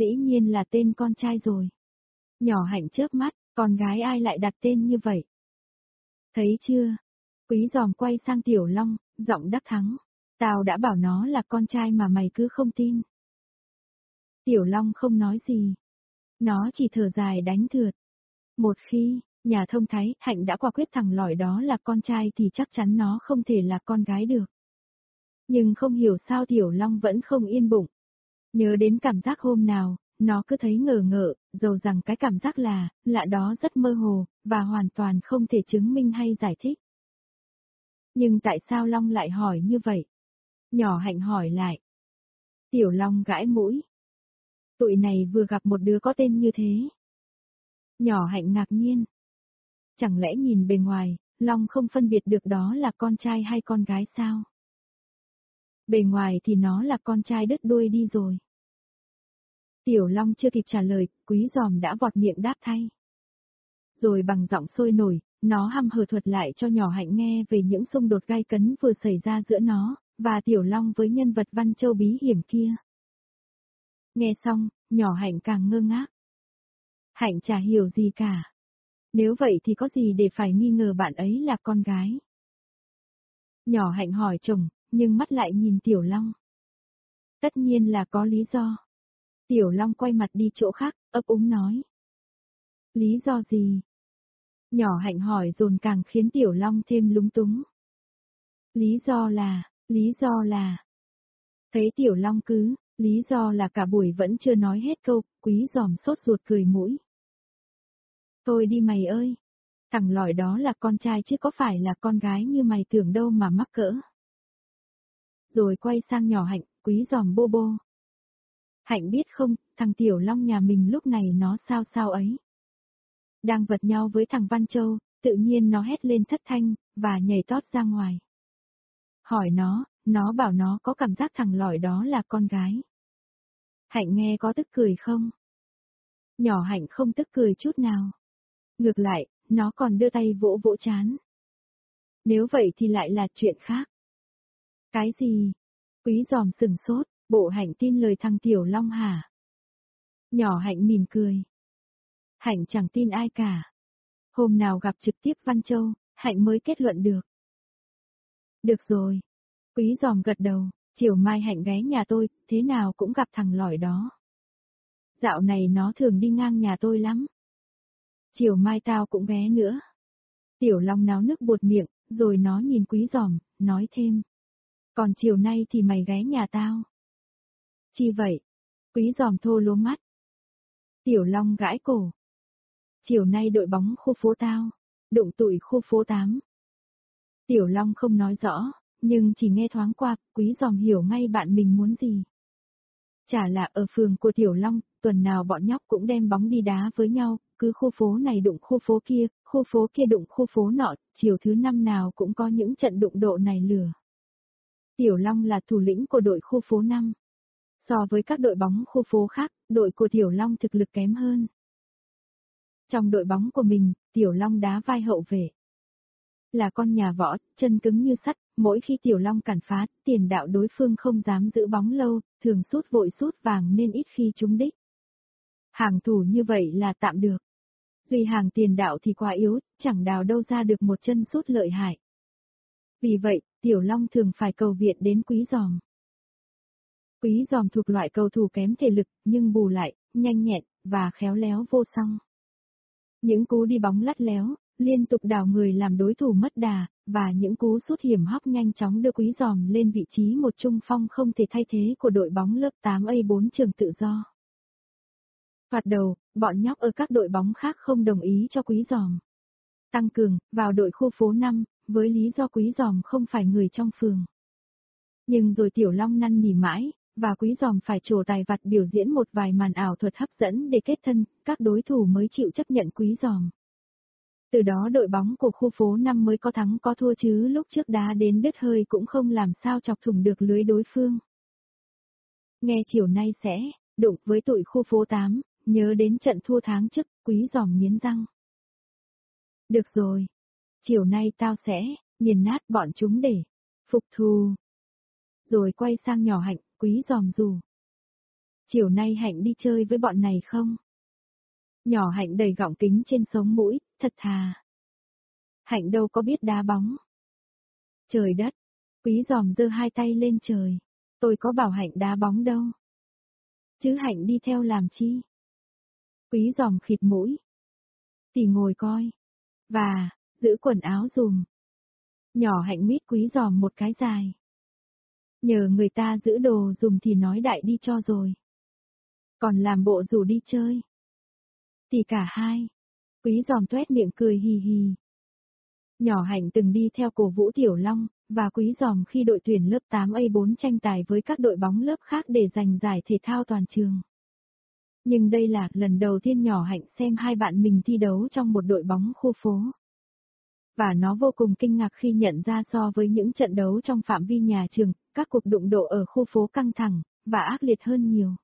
dĩ nhiên là tên con trai rồi. Nhỏ hạnh chớp mắt, con gái ai lại đặt tên như vậy? Thấy chưa? Quý giòm quay sang Tiểu Long, giọng đắc thắng. Tao đã bảo nó là con trai mà mày cứ không tin. Tiểu Long không nói gì. Nó chỉ thở dài đánh thượt. Một khi, nhà thông thái, Hạnh đã quả quyết thằng lỏi đó là con trai thì chắc chắn nó không thể là con gái được. Nhưng không hiểu sao Tiểu Long vẫn không yên bụng. Nhớ đến cảm giác hôm nào, nó cứ thấy ngờ ngợ, dầu rằng cái cảm giác là, lạ đó rất mơ hồ, và hoàn toàn không thể chứng minh hay giải thích. Nhưng tại sao Long lại hỏi như vậy? Nhỏ hạnh hỏi lại. Tiểu Long gãi mũi. Tụi này vừa gặp một đứa có tên như thế. Nhỏ hạnh ngạc nhiên. Chẳng lẽ nhìn bề ngoài, Long không phân biệt được đó là con trai hay con gái sao? Bề ngoài thì nó là con trai đứt đuôi đi rồi. Tiểu Long chưa kịp trả lời, quý giòm đã vọt miệng đáp thay. Rồi bằng giọng sôi nổi, nó hăm hờ thuật lại cho nhỏ hạnh nghe về những xung đột gai cấn vừa xảy ra giữa nó, và Tiểu Long với nhân vật Văn Châu bí hiểm kia. Nghe xong, nhỏ hạnh càng ngơ ngác. Hạnh chả hiểu gì cả. Nếu vậy thì có gì để phải nghi ngờ bạn ấy là con gái? Nhỏ hạnh hỏi chồng, nhưng mắt lại nhìn Tiểu Long. Tất nhiên là có lý do. Tiểu Long quay mặt đi chỗ khác, ấp úng nói. Lý do gì? Nhỏ hạnh hỏi dồn càng khiến Tiểu Long thêm lúng túng. Lý do là, lý do là. Thấy Tiểu Long cứ, lý do là cả buổi vẫn chưa nói hết câu, quý giòm sốt ruột cười mũi. Thôi đi mày ơi, thằng lòi đó là con trai chứ có phải là con gái như mày tưởng đâu mà mắc cỡ rồi quay sang nhỏ hạnh, quý giòm bô bô. Hạnh biết không, thằng Tiểu Long nhà mình lúc này nó sao sao ấy. Đang vật nhau với thằng Văn Châu, tự nhiên nó hét lên thất thanh, và nhảy tót ra ngoài. Hỏi nó, nó bảo nó có cảm giác thằng lỏi đó là con gái. Hạnh nghe có tức cười không? Nhỏ hạnh không tức cười chút nào. Ngược lại, nó còn đưa tay vỗ vỗ chán. Nếu vậy thì lại là chuyện khác. Cái gì? Quý giòm sừng sốt, bộ hạnh tin lời thằng Tiểu Long hả? Nhỏ hạnh mỉm cười. Hạnh chẳng tin ai cả. Hôm nào gặp trực tiếp Văn Châu, Hạnh mới kết luận được. Được rồi. Quý giòm gật đầu, chiều mai Hạnh ghé nhà tôi, thế nào cũng gặp thằng lỏi đó. Dạo này nó thường đi ngang nhà tôi lắm. Chiều mai tao cũng ghé nữa. Tiểu Long náo nước bột miệng, rồi nó nhìn quý giòm, nói thêm. Còn chiều nay thì mày ghé nhà tao. Chi vậy? Quý giòm thô lố mắt. Tiểu Long gãi cổ. Chiều nay đội bóng khu phố tao, đụng tụi khu phố 8. Tiểu Long không nói rõ, nhưng chỉ nghe thoáng qua, quý giòm hiểu ngay bạn mình muốn gì. Chả là ở phường của Tiểu Long, tuần nào bọn nhóc cũng đem bóng đi đá với nhau, cứ khu phố này đụng khu phố kia, khu phố kia đụng khu phố nọ, chiều thứ năm nào cũng có những trận đụng độ này lửa. Tiểu Long là thủ lĩnh của đội khu phố 5. So với các đội bóng khu phố khác, đội của Tiểu Long thực lực kém hơn. Trong đội bóng của mình, Tiểu Long đá vai hậu vệ. Là con nhà võ, chân cứng như sắt, mỗi khi Tiểu Long cản phá, tiền đạo đối phương không dám giữ bóng lâu, thường sút vội sút vàng nên ít khi trúng đích. Hàng thủ như vậy là tạm được. Duy hàng tiền đạo thì quá yếu, chẳng đào đâu ra được một chân sút lợi hại. Vì vậy, Tiểu Long thường phải cầu viện đến quý giòm. Quý giòm thuộc loại cầu thủ kém thể lực, nhưng bù lại, nhanh nhẹn, và khéo léo vô song. Những cú đi bóng lắt léo, liên tục đảo người làm đối thủ mất đà, và những cú sút hiểm hóc nhanh chóng đưa quý giòm lên vị trí một trung phong không thể thay thế của đội bóng lớp 8A4 trường tự do. Phạt đầu, bọn nhóc ở các đội bóng khác không đồng ý cho quý giòm. Tăng cường, vào đội khu phố 5, với lý do quý giòm không phải người trong phường. Nhưng rồi Tiểu Long năn nỉ mãi, và quý giòm phải trổ tài vặt biểu diễn một vài màn ảo thuật hấp dẫn để kết thân, các đối thủ mới chịu chấp nhận quý giòm. Từ đó đội bóng của khu phố 5 mới có thắng có thua chứ lúc trước đá đến đứt hơi cũng không làm sao chọc thủng được lưới đối phương. Nghe chiều nay sẽ, đụng với tụi khu phố 8, nhớ đến trận thua tháng trước, quý giòm miến răng. Được rồi, chiều nay tao sẽ, nghiền nát bọn chúng để, phục thù. Rồi quay sang nhỏ hạnh, quý giòm dù. Chiều nay hạnh đi chơi với bọn này không? Nhỏ hạnh đầy gọng kính trên sống mũi, thật thà. Hạnh đâu có biết đá bóng. Trời đất, quý giòm giơ hai tay lên trời. Tôi có bảo hạnh đá bóng đâu. Chứ hạnh đi theo làm chi? Quý giòm khịt mũi. Thì ngồi coi. Và, giữ quần áo dùm. Nhỏ hạnh mít quý giòm một cái dài. Nhờ người ta giữ đồ dùng thì nói đại đi cho rồi. Còn làm bộ rủ đi chơi. Thì cả hai. Quý giòm tuét miệng cười hì hì. Nhỏ hạnh từng đi theo cổ vũ Tiểu Long, và quý giòm khi đội tuyển lớp 8A4 tranh tài với các đội bóng lớp khác để giành giải thể thao toàn trường. Nhưng đây là lần đầu tiên nhỏ hạnh xem hai bạn mình thi đấu trong một đội bóng khu phố. Và nó vô cùng kinh ngạc khi nhận ra so với những trận đấu trong phạm vi nhà trường, các cuộc đụng độ ở khu phố căng thẳng, và ác liệt hơn nhiều.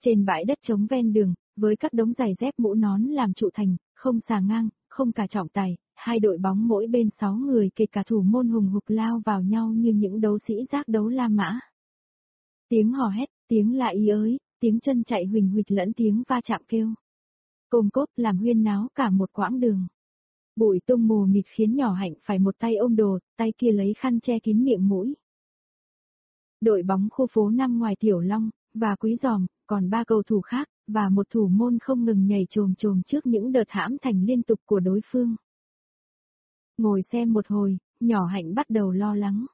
Trên bãi đất trống ven đường, với các đống giày dép mũ nón làm trụ thành, không xà ngang, không cả trọng tài, hai đội bóng mỗi bên sáu người kể cả thủ môn hùng hục lao vào nhau như những đấu sĩ giác đấu La Mã. Tiếng hò hét, tiếng lạ ý ới, tiếng chân chạy huỳnh huỳnh lẫn tiếng va chạm kêu. Cồm cốp làm huyên náo cả một quãng đường. Bụi tung mù mịt khiến nhỏ hạnh phải một tay ôm đồ, tay kia lấy khăn che kín miệng mũi. Đội bóng khu phố năm ngoài Tiểu Long, và Quý Giòm, còn ba cầu thủ khác, và một thủ môn không ngừng nhảy trồm trồm trước những đợt hãm thành liên tục của đối phương. Ngồi xem một hồi, nhỏ hạnh bắt đầu lo lắng.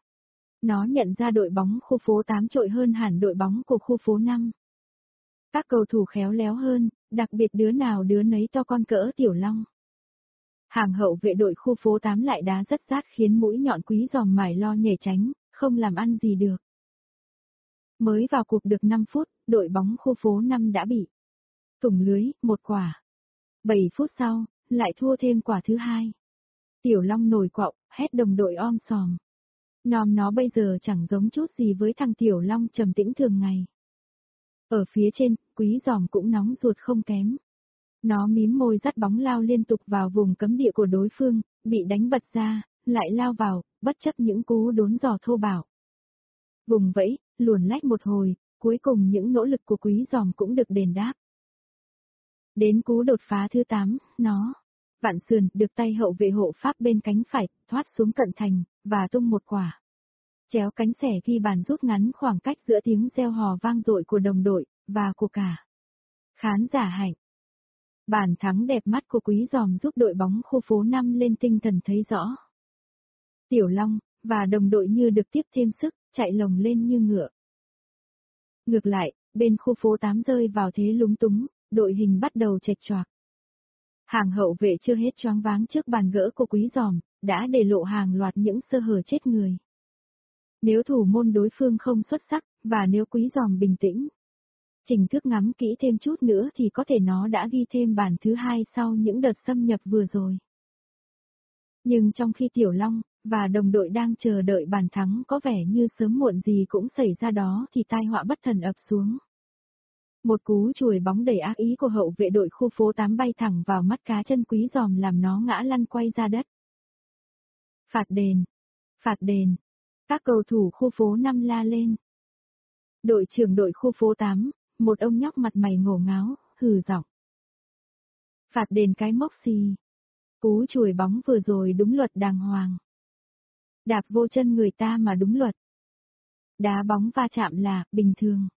Nó nhận ra đội bóng khu phố 8 trội hơn hẳn đội bóng của khu phố 5. Các cầu thủ khéo léo hơn, đặc biệt đứa nào đứa nấy to con cỡ tiểu long. Hàng hậu vệ đội khu phố 8 lại đá rất rát khiến mũi nhọn quý giòm mải lo nhảy tránh, không làm ăn gì được. Mới vào cuộc được 5 phút, đội bóng khu phố 5 đã bị tùng lưới, một quả. 7 phút sau, lại thua thêm quả thứ hai. Tiểu Long nổi quạo, hét đồng đội om sòm. Nòm nó bây giờ chẳng giống chút gì với thằng Tiểu Long trầm tĩnh thường ngày. Ở phía trên, quý giòm cũng nóng ruột không kém. Nó mím môi dắt bóng lao liên tục vào vùng cấm địa của đối phương, bị đánh bật ra, lại lao vào, bất chấp những cú đốn giò thô bảo, Vùng vẫy, luồn lách một hồi, cuối cùng những nỗ lực của quý giòm cũng được đền đáp. Đến cú đột phá thứ 8, nó, vạn sườn, được tay hậu vệ hộ pháp bên cánh phải, thoát xuống cận thành, và tung một quả. Chéo cánh sẻ ghi bàn rút ngắn khoảng cách giữa tiếng reo hò vang dội của đồng đội, và của cả. Khán giả hạnh. Bàn thắng đẹp mắt của quý giòm giúp đội bóng khu phố 5 lên tinh thần thấy rõ. Tiểu Long, và đồng đội như được tiếp thêm sức, chạy lồng lên như ngựa. Ngược lại, bên khu phố 8 rơi vào thế lúng túng, đội hình bắt đầu chệch choạc. Hàng hậu vệ chưa hết choáng váng trước bàn gỡ của quý giòm, đã để lộ hàng loạt những sơ hở chết người. Nếu thủ môn đối phương không xuất sắc, và nếu quý giòm bình tĩnh, trình thức ngắm kỹ thêm chút nữa thì có thể nó đã ghi thêm bản thứ hai sau những đợt xâm nhập vừa rồi. Nhưng trong khi Tiểu Long, và đồng đội đang chờ đợi bàn thắng có vẻ như sớm muộn gì cũng xảy ra đó thì tai họa bất thần ập xuống. Một cú chùi bóng đầy ác ý của hậu vệ đội khu phố 8 bay thẳng vào mắt cá chân quý giòm làm nó ngã lăn quay ra đất. Phạt đền! Phạt đền! Các cầu thủ khu phố 5 la lên. Đội trưởng đội khu phố 8, một ông nhóc mặt mày ngổ ngáo, hừ giọng. Phạt đền cái mốc xì. Cú chùi bóng vừa rồi đúng luật đàng hoàng. Đạp vô chân người ta mà đúng luật. Đá bóng va chạm là, bình thường.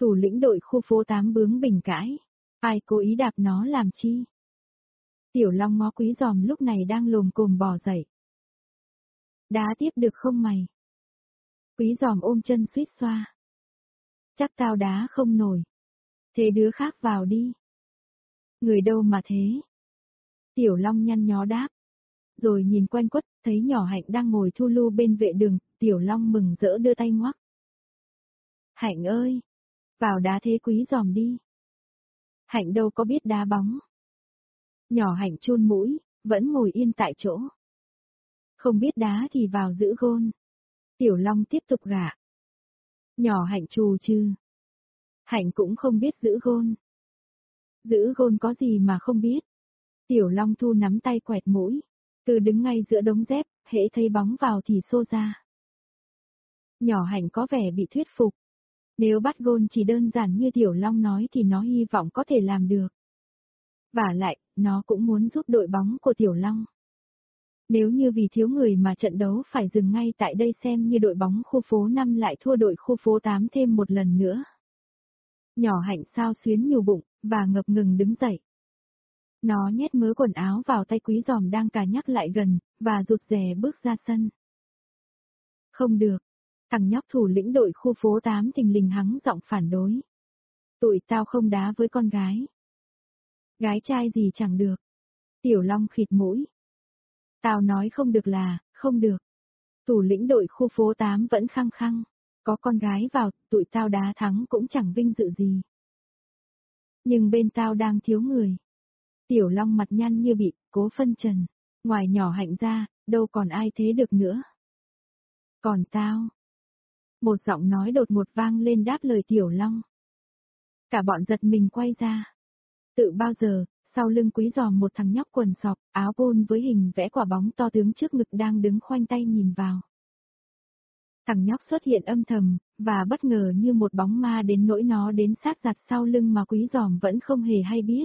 Thủ lĩnh đội khu phố 8 bướng bình cãi. Ai cố ý đạp nó làm chi? Tiểu Long ngó quý giòm lúc này đang lồm cồm bò dậy. Đá tiếp được không mày? Quý giòm ôm chân suýt xoa. Chắc tao đá không nổi. Thế đứa khác vào đi. Người đâu mà thế? Tiểu Long nhăn nhó đáp. Rồi nhìn quanh quất, thấy nhỏ hạnh đang ngồi thu lưu bên vệ đường, Tiểu Long mừng rỡ đưa tay ngoắc. Hạnh ơi! Vào đá thế quý giòm đi. Hạnh đâu có biết đá bóng. Nhỏ hạnh chôn mũi, vẫn ngồi yên tại chỗ. Không biết đá thì vào giữ gôn. Tiểu Long tiếp tục gạ. Nhỏ hạnh trù chứ. Hạnh cũng không biết giữ gôn. Giữ gôn có gì mà không biết. Tiểu Long thu nắm tay quẹt mũi. Từ đứng ngay giữa đống dép, hễ thấy bóng vào thì xô ra. Nhỏ hạnh có vẻ bị thuyết phục. Nếu bắt gôn chỉ đơn giản như Tiểu Long nói thì nó hy vọng có thể làm được. Và lại, nó cũng muốn giúp đội bóng của Tiểu Long. Nếu như vì thiếu người mà trận đấu phải dừng ngay tại đây xem như đội bóng khu phố 5 lại thua đội khu phố 8 thêm một lần nữa. Nhỏ hạnh sao xuyến nhiều bụng, và ngập ngừng đứng dậy. Nó nhét mớ quần áo vào tay quý giòm đang cà nhắc lại gần, và rụt rè bước ra sân. Không được. Thằng nhóc thủ lĩnh đội khu phố 8 thình lình hắng giọng phản đối. Tụi tao không đá với con gái. Gái trai gì chẳng được. Tiểu Long khịt mũi, Tao nói không được là, không được. Thủ lĩnh đội khu phố 8 vẫn khăng khăng. Có con gái vào, tụi tao đá thắng cũng chẳng vinh dự gì. Nhưng bên tao đang thiếu người. Tiểu Long mặt nhăn như bị, cố phân trần. Ngoài nhỏ hạnh ra, đâu còn ai thế được nữa. Còn tao. Một giọng nói đột ngột vang lên đáp lời Tiểu Long. Cả bọn giật mình quay ra. Tự bao giờ, sau lưng quý giòm một thằng nhóc quần sọc, áo bôn với hình vẽ quả bóng to tướng trước ngực đang đứng khoanh tay nhìn vào. Thằng nhóc xuất hiện âm thầm, và bất ngờ như một bóng ma đến nỗi nó đến sát giặt sau lưng mà quý giòm vẫn không hề hay biết.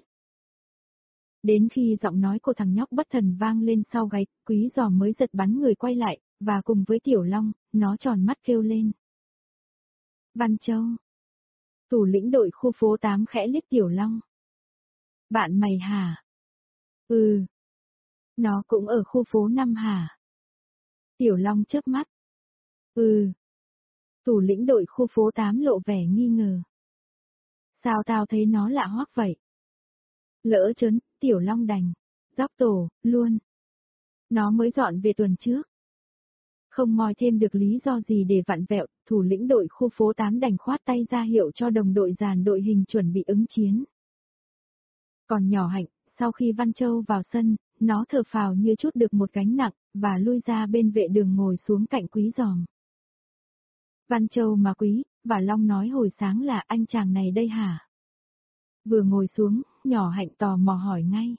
Đến khi giọng nói của thằng nhóc bất thần vang lên sau gáy, quý giòm mới giật bắn người quay lại, và cùng với Tiểu Long, nó tròn mắt kêu lên. Văn Châu. Thủ lĩnh đội khu phố 8 khẽ liếc Tiểu Long. Bạn mày hả? Ừ. Nó cũng ở khu phố năm hả? Tiểu Long chớp mắt. Ừ. Thủ lĩnh đội khu phố 8 lộ vẻ nghi ngờ. Sao tao thấy nó lạ hoắc vậy? Lỡ chớn, Tiểu Long đành. Dóc tổ, luôn. Nó mới dọn về tuần trước. Không moi thêm được lý do gì để vặn vẹo, thủ lĩnh đội khu phố 8 đành khoát tay ra hiệu cho đồng đội dàn đội hình chuẩn bị ứng chiến. Còn nhỏ hạnh, sau khi Văn Châu vào sân, Nó thở phào như chút được một gánh nặng, và lui ra bên vệ đường ngồi xuống cạnh quý giòm. Văn Châu mà quý, và Long nói hồi sáng là anh chàng này đây hả? Vừa ngồi xuống, nhỏ hạnh tò mò hỏi ngay.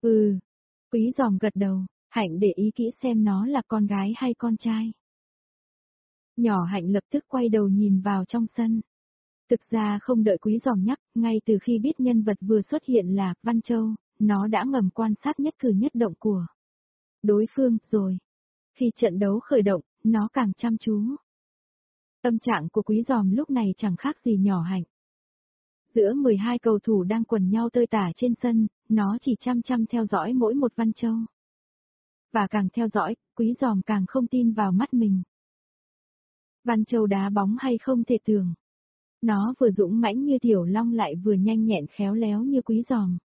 Ừ, quý giòm gật đầu, hạnh để ý kỹ xem nó là con gái hay con trai. Nhỏ hạnh lập tức quay đầu nhìn vào trong sân. Thực ra không đợi quý giòm nhắc, ngay từ khi biết nhân vật vừa xuất hiện là Văn Châu, nó đã ngầm quan sát nhất cử nhất động của đối phương rồi. Khi trận đấu khởi động, nó càng chăm chú. Tâm trạng của quý giòm lúc này chẳng khác gì nhỏ hạnh. Giữa 12 cầu thủ đang quần nhau tơi tả trên sân, nó chỉ chăm chăm theo dõi mỗi một Văn Châu. Và càng theo dõi, quý giòm càng không tin vào mắt mình. Văn Châu đá bóng hay không thể tưởng. Nó vừa dũng mãnh như tiểu long lại vừa nhanh nhẹn khéo léo như quý giòm.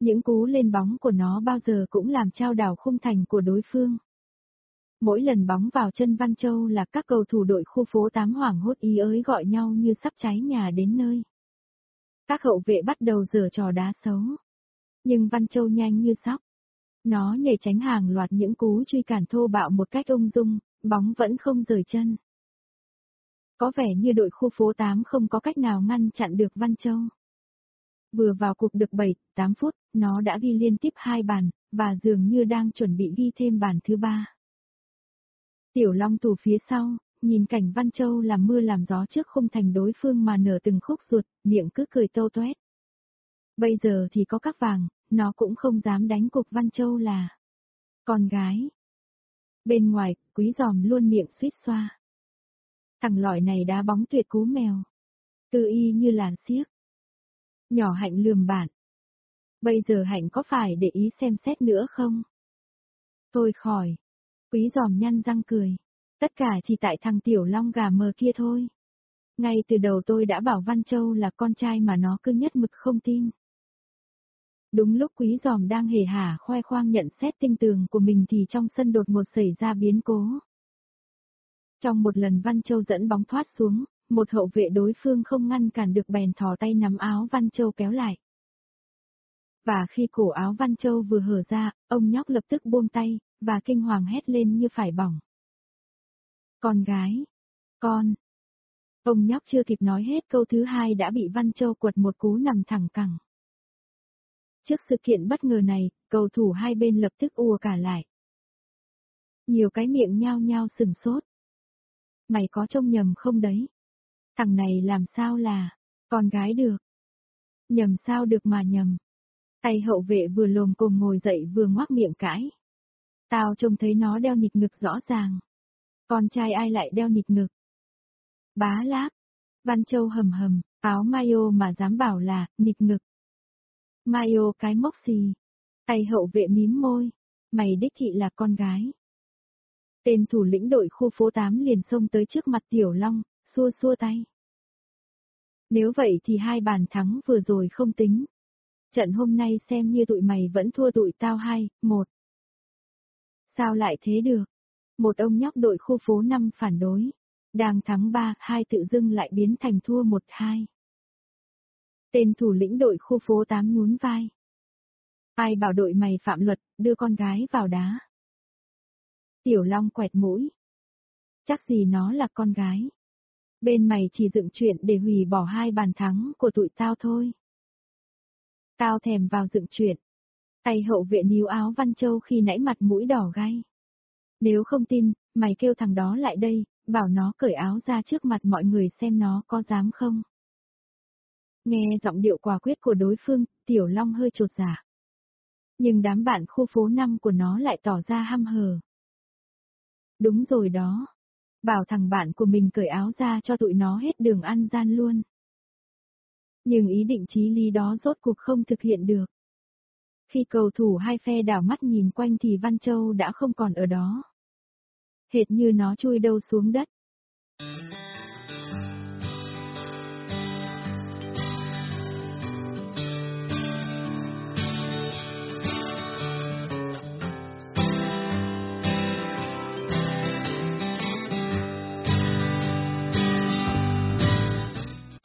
Những cú lên bóng của nó bao giờ cũng làm trao đảo khung thành của đối phương. Mỗi lần bóng vào chân Văn Châu là các cầu thủ đội khu phố 8 hoảng hốt ý ới gọi nhau như sắp cháy nhà đến nơi. Các hậu vệ bắt đầu dở trò đá xấu. Nhưng Văn Châu nhanh như sóc. Nó nhảy tránh hàng loạt những cú truy cản thô bạo một cách ung dung, bóng vẫn không rời chân. Có vẻ như đội khu phố 8 không có cách nào ngăn chặn được Văn Châu. Vừa vào cuộc được 7, 8 phút, nó đã ghi liên tiếp hai bàn, và dường như đang chuẩn bị ghi thêm bàn thứ ba. Tiểu Long tù phía sau, nhìn cảnh Văn Châu làm mưa làm gió trước khung thành đối phương mà nở từng khúc ruột, miệng cứ cười tâu toét. Bây giờ thì có các vàng, nó cũng không dám đánh cục Văn Châu là con gái. Bên ngoài, quý giòm luôn miệng suýt xoa. Thằng lọi này đá bóng tuyệt cú mèo. Tư y như làn xiếc. Nhỏ hạnh lườm bạn. Bây giờ hạnh có phải để ý xem xét nữa không? Tôi khỏi. Quý giòm nhăn răng cười. Tất cả chỉ tại thằng tiểu long gà mờ kia thôi. Ngay từ đầu tôi đã bảo Văn Châu là con trai mà nó cứ nhất mực không tin. Đúng lúc quý giòm đang hề hả khoe khoang nhận xét tinh tường của mình thì trong sân đột ngột xảy ra biến cố. Trong một lần Văn Châu dẫn bóng thoát xuống, một hậu vệ đối phương không ngăn cản được bèn thò tay nắm áo Văn Châu kéo lại. Và khi cổ áo Văn Châu vừa hở ra, ông nhóc lập tức buông tay, và kinh hoàng hét lên như phải bỏng. Con gái! Con! Ông nhóc chưa kịp nói hết câu thứ hai đã bị Văn Châu quật một cú nằm thẳng cẳng. Trước sự kiện bất ngờ này, cầu thủ hai bên lập tức ùa cả lại. Nhiều cái miệng nhao nhao sừng sốt. Mày có trông nhầm không đấy? Thằng này làm sao là, con gái được. Nhầm sao được mà nhầm. Tay hậu vệ vừa lồm cồm ngồi dậy vừa ngoác miệng cãi. Tao trông thấy nó đeo nịt ngực rõ ràng. Con trai ai lại đeo nịt ngực? Bá láp. Văn Châu hầm hầm, áo mayo mà dám bảo là, nịt ngực. Mayo cái mốc gì? Tay hậu vệ mím môi. Mày đích thị là con gái. Tên thủ lĩnh đội khu phố 8 liền xông tới trước mặt Tiểu Long, xua xua tay. Nếu vậy thì hai bàn thắng vừa rồi không tính. Trận hôm nay xem như tụi mày vẫn thua tụi tao hai, một. Sao lại thế được? Một ông nhóc đội khu phố 5 phản đối. Đang thắng 3, hai tự dưng lại biến thành thua 1-2. Tên thủ lĩnh đội khu phố 8 nhún vai. Ai bảo đội mày phạm luật, đưa con gái vào đá. Tiểu Long quẹt mũi. Chắc gì nó là con gái. Bên mày chỉ dựng chuyện để hủy bỏ hai bàn thắng của tụi tao thôi. Tao thèm vào dựng chuyện. Tay hậu vệ níu áo Văn Châu khi nãy mặt mũi đỏ gai. Nếu không tin, mày kêu thằng đó lại đây, bảo nó cởi áo ra trước mặt mọi người xem nó có dám không. Nghe giọng điệu quả quyết của đối phương, Tiểu Long hơi trột giả. Nhưng đám bạn khu phố năm của nó lại tỏ ra ham hờ. Đúng rồi đó. Bảo thằng bạn của mình cởi áo ra cho tụi nó hết đường ăn gian luôn. Nhưng ý định chí lý đó rốt cuộc không thực hiện được. Khi cầu thủ hai phe đảo mắt nhìn quanh thì Văn Châu đã không còn ở đó. Hệt như nó chui đâu xuống đất.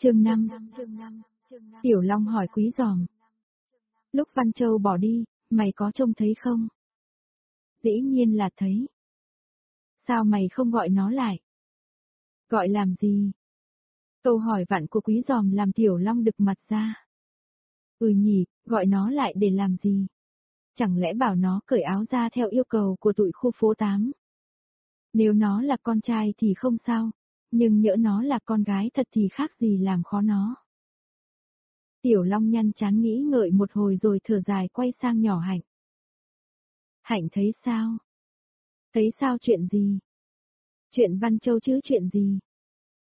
Chương 5 Tiểu Long hỏi Quý Giòm. Lúc Văn Châu bỏ đi, mày có trông thấy không? Dĩ nhiên là thấy. Sao mày không gọi nó lại? Gọi làm gì? Câu hỏi vặn của quý giòm làm tiểu long đực mặt ra. Ừ nhỉ, gọi nó lại để làm gì? Chẳng lẽ bảo nó cởi áo ra theo yêu cầu của tụi khu phố 8? Nếu nó là con trai thì không sao, nhưng nhỡ nó là con gái thật thì khác gì làm khó nó. Tiểu Long nhăn chán nghĩ ngợi một hồi rồi thở dài quay sang nhỏ Hạnh. Hạnh thấy sao? Thấy sao chuyện gì? Chuyện Văn Châu chứ chuyện gì?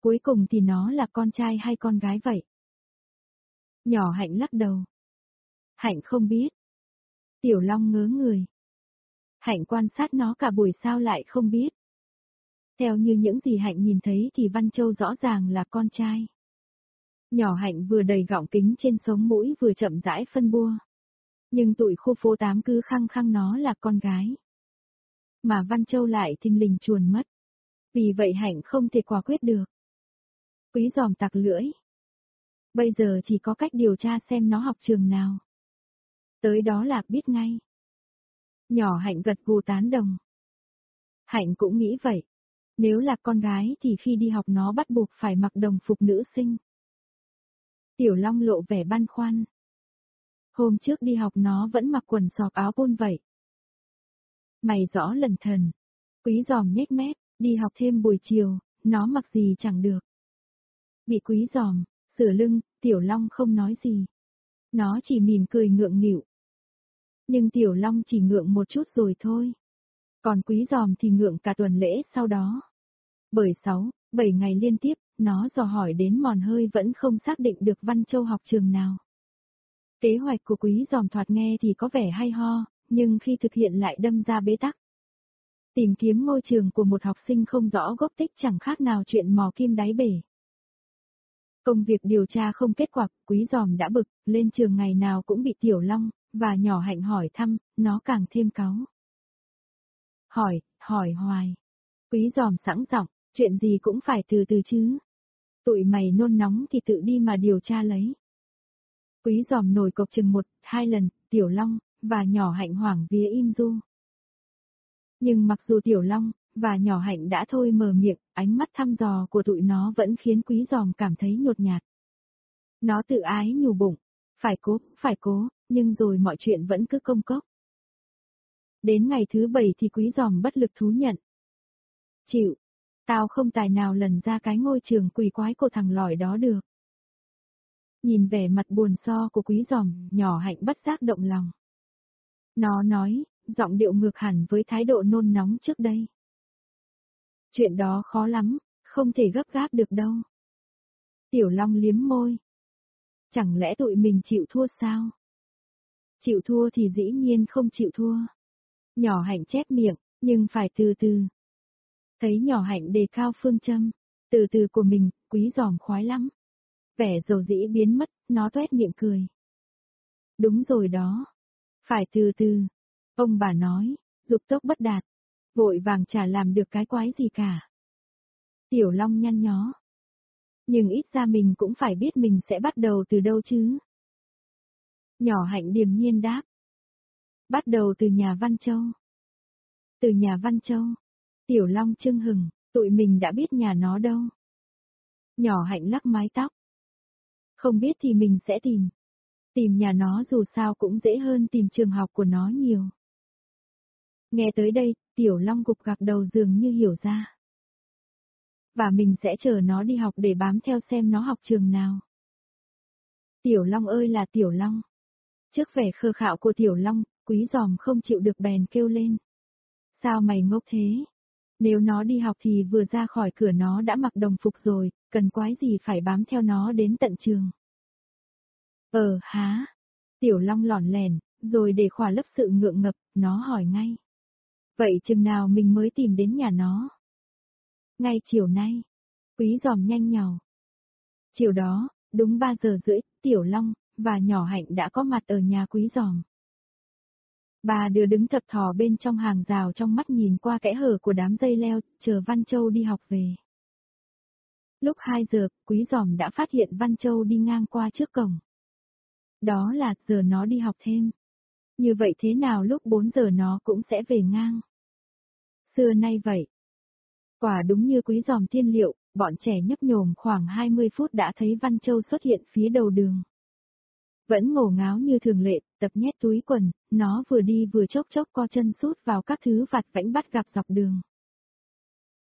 Cuối cùng thì nó là con trai hay con gái vậy? Nhỏ Hạnh lắc đầu. Hạnh không biết. Tiểu Long ngớ người. Hạnh quan sát nó cả buổi sao lại không biết. Theo như những gì Hạnh nhìn thấy thì Văn Châu rõ ràng là con trai. Nhỏ Hạnh vừa đầy gọng kính trên sống mũi vừa chậm rãi phân bua. Nhưng tụi khu phố tám cứ khăng khăng nó là con gái. Mà Văn Châu lại thình lình chuồn mất. Vì vậy Hạnh không thể quả quyết được. Quý giòm tặc lưỡi. Bây giờ chỉ có cách điều tra xem nó học trường nào. Tới đó là biết ngay. Nhỏ Hạnh gật gù tán đồng. Hạnh cũng nghĩ vậy. Nếu là con gái thì khi đi học nó bắt buộc phải mặc đồng phục nữ sinh. Tiểu Long lộ vẻ băn khoăn. Hôm trước đi học nó vẫn mặc quần sọp áo bôn vậy. Mày rõ lần thần. Quý giòm nhếch mép, đi học thêm buổi chiều, nó mặc gì chẳng được. Bị quý giòm, sửa lưng, Tiểu Long không nói gì. Nó chỉ mỉm cười ngượng nghịu. Nhưng Tiểu Long chỉ ngượng một chút rồi thôi. Còn quý giòm thì ngượng cả tuần lễ sau đó. Bởi 6, 7 ngày liên tiếp, nó dò hỏi đến mòn hơi vẫn không xác định được Văn Châu học trường nào. Kế hoạch của quý giòm thoạt nghe thì có vẻ hay ho, nhưng khi thực hiện lại đâm ra bế tắc. Tìm kiếm ngôi trường của một học sinh không rõ gốc tích chẳng khác nào chuyện mò kim đáy bể. Công việc điều tra không kết quả, quý giòm đã bực, lên trường ngày nào cũng bị tiểu long, và nhỏ hạnh hỏi thăm, nó càng thêm cáu. Hỏi, hỏi hoài. Quý giòm sẵn giọng, chuyện gì cũng phải từ từ chứ. Tụi mày nôn nóng thì tự đi mà điều tra lấy. Quý giòm nổi cộc chừng một, hai lần, tiểu long, và nhỏ hạnh hoảng vía im du. Nhưng mặc dù tiểu long, và nhỏ hạnh đã thôi mờ miệng, ánh mắt thăm dò của tụi nó vẫn khiến quý giòm cảm thấy nhột nhạt. Nó tự ái nhủ bụng, phải cố, phải cố, nhưng rồi mọi chuyện vẫn cứ công cốc. Đến ngày thứ bảy thì quý giòm bất lực thú nhận. Chịu, tao không tài nào lần ra cái ngôi trường quỷ quái của thằng lỏi đó được. Nhìn vẻ mặt buồn so của quý giòm, nhỏ hạnh bất giác động lòng. Nó nói, giọng điệu ngược hẳn với thái độ nôn nóng trước đây. Chuyện đó khó lắm, không thể gấp gáp được đâu. Tiểu Long liếm môi. Chẳng lẽ tụi mình chịu thua sao? Chịu thua thì dĩ nhiên không chịu thua. Nhỏ hạnh chép miệng, nhưng phải từ từ. Thấy nhỏ hạnh đề cao phương châm, từ từ của mình, quý giòm khoái lắm. Vẻ dầu dĩ biến mất, nó tuét miệng cười. Đúng rồi đó. Phải từ từ. Ông bà nói, dục tốc bất đạt. Vội vàng chả làm được cái quái gì cả. Tiểu Long nhăn nhó. Nhưng ít ra mình cũng phải biết mình sẽ bắt đầu từ đâu chứ. Nhỏ hạnh điềm nhiên đáp. Bắt đầu từ nhà Văn Châu. Từ nhà Văn Châu. Tiểu Long trưng hừng, tụi mình đã biết nhà nó đâu. Nhỏ hạnh lắc mái tóc. Không biết thì mình sẽ tìm. Tìm nhà nó dù sao cũng dễ hơn tìm trường học của nó nhiều. Nghe tới đây, Tiểu Long gục gạc đầu dường như hiểu ra. Và mình sẽ chờ nó đi học để bám theo xem nó học trường nào. Tiểu Long ơi là Tiểu Long. Trước vẻ khơ khạo của Tiểu Long, quý giòm không chịu được bèn kêu lên. Sao mày ngốc thế? Nếu nó đi học thì vừa ra khỏi cửa nó đã mặc đồng phục rồi, cần quái gì phải bám theo nó đến tận trường. Ờ há. Tiểu Long lỏn lèn, rồi để khỏa lấp sự ngượng ngập, nó hỏi ngay. Vậy chừng nào mình mới tìm đến nhà nó? Ngay chiều nay. Quý giòm nhanh nhào. Chiều đó, đúng 3 giờ rưỡi, Tiểu Long, và nhỏ hạnh đã có mặt ở nhà quý giòm. Bà đưa đứng thập thò bên trong hàng rào trong mắt nhìn qua kẽ hở của đám dây leo, chờ Văn Châu đi học về. Lúc 2 giờ, quý giòm đã phát hiện Văn Châu đi ngang qua trước cổng. Đó là giờ nó đi học thêm. Như vậy thế nào lúc 4 giờ nó cũng sẽ về ngang. Xưa nay vậy. Quả đúng như quý giòm tiên liệu, bọn trẻ nhấp nhồm khoảng 20 phút đã thấy Văn Châu xuất hiện phía đầu đường. Vẫn ngổ ngáo như thường lệ, tập nhét túi quần, nó vừa đi vừa chốc chốc co chân sút vào các thứ vặt vãnh bắt gặp dọc đường.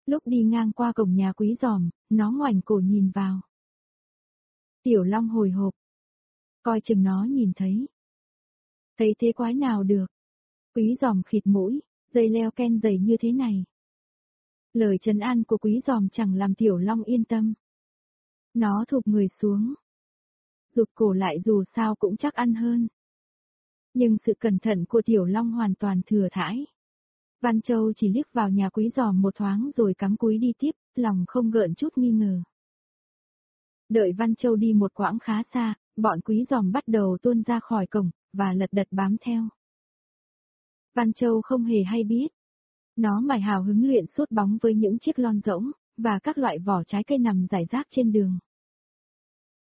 Lúc đi ngang qua cổng nhà quý giòm, nó ngoảnh cổ nhìn vào. Tiểu Long hồi hộp. Coi chừng nó nhìn thấy. Thấy thế quái nào được. Quý giòm khịt mũi, dây leo ken dày như thế này. Lời trấn an của quý giòm chẳng làm Tiểu Long yên tâm. Nó thụp người xuống. Rụt cổ lại dù sao cũng chắc ăn hơn. Nhưng sự cẩn thận của Tiểu Long hoàn toàn thừa thãi. Văn Châu chỉ liếc vào nhà quý giò một thoáng rồi cắm cúi đi tiếp, lòng không gợn chút nghi ngờ. Đợi Văn Châu đi một quãng khá xa, bọn quý giòm bắt đầu tuôn ra khỏi cổng, và lật đật bám theo. Văn Châu không hề hay biết. Nó mải hào hứng luyện suốt bóng với những chiếc lon rỗng, và các loại vỏ trái cây nằm rải rác trên đường.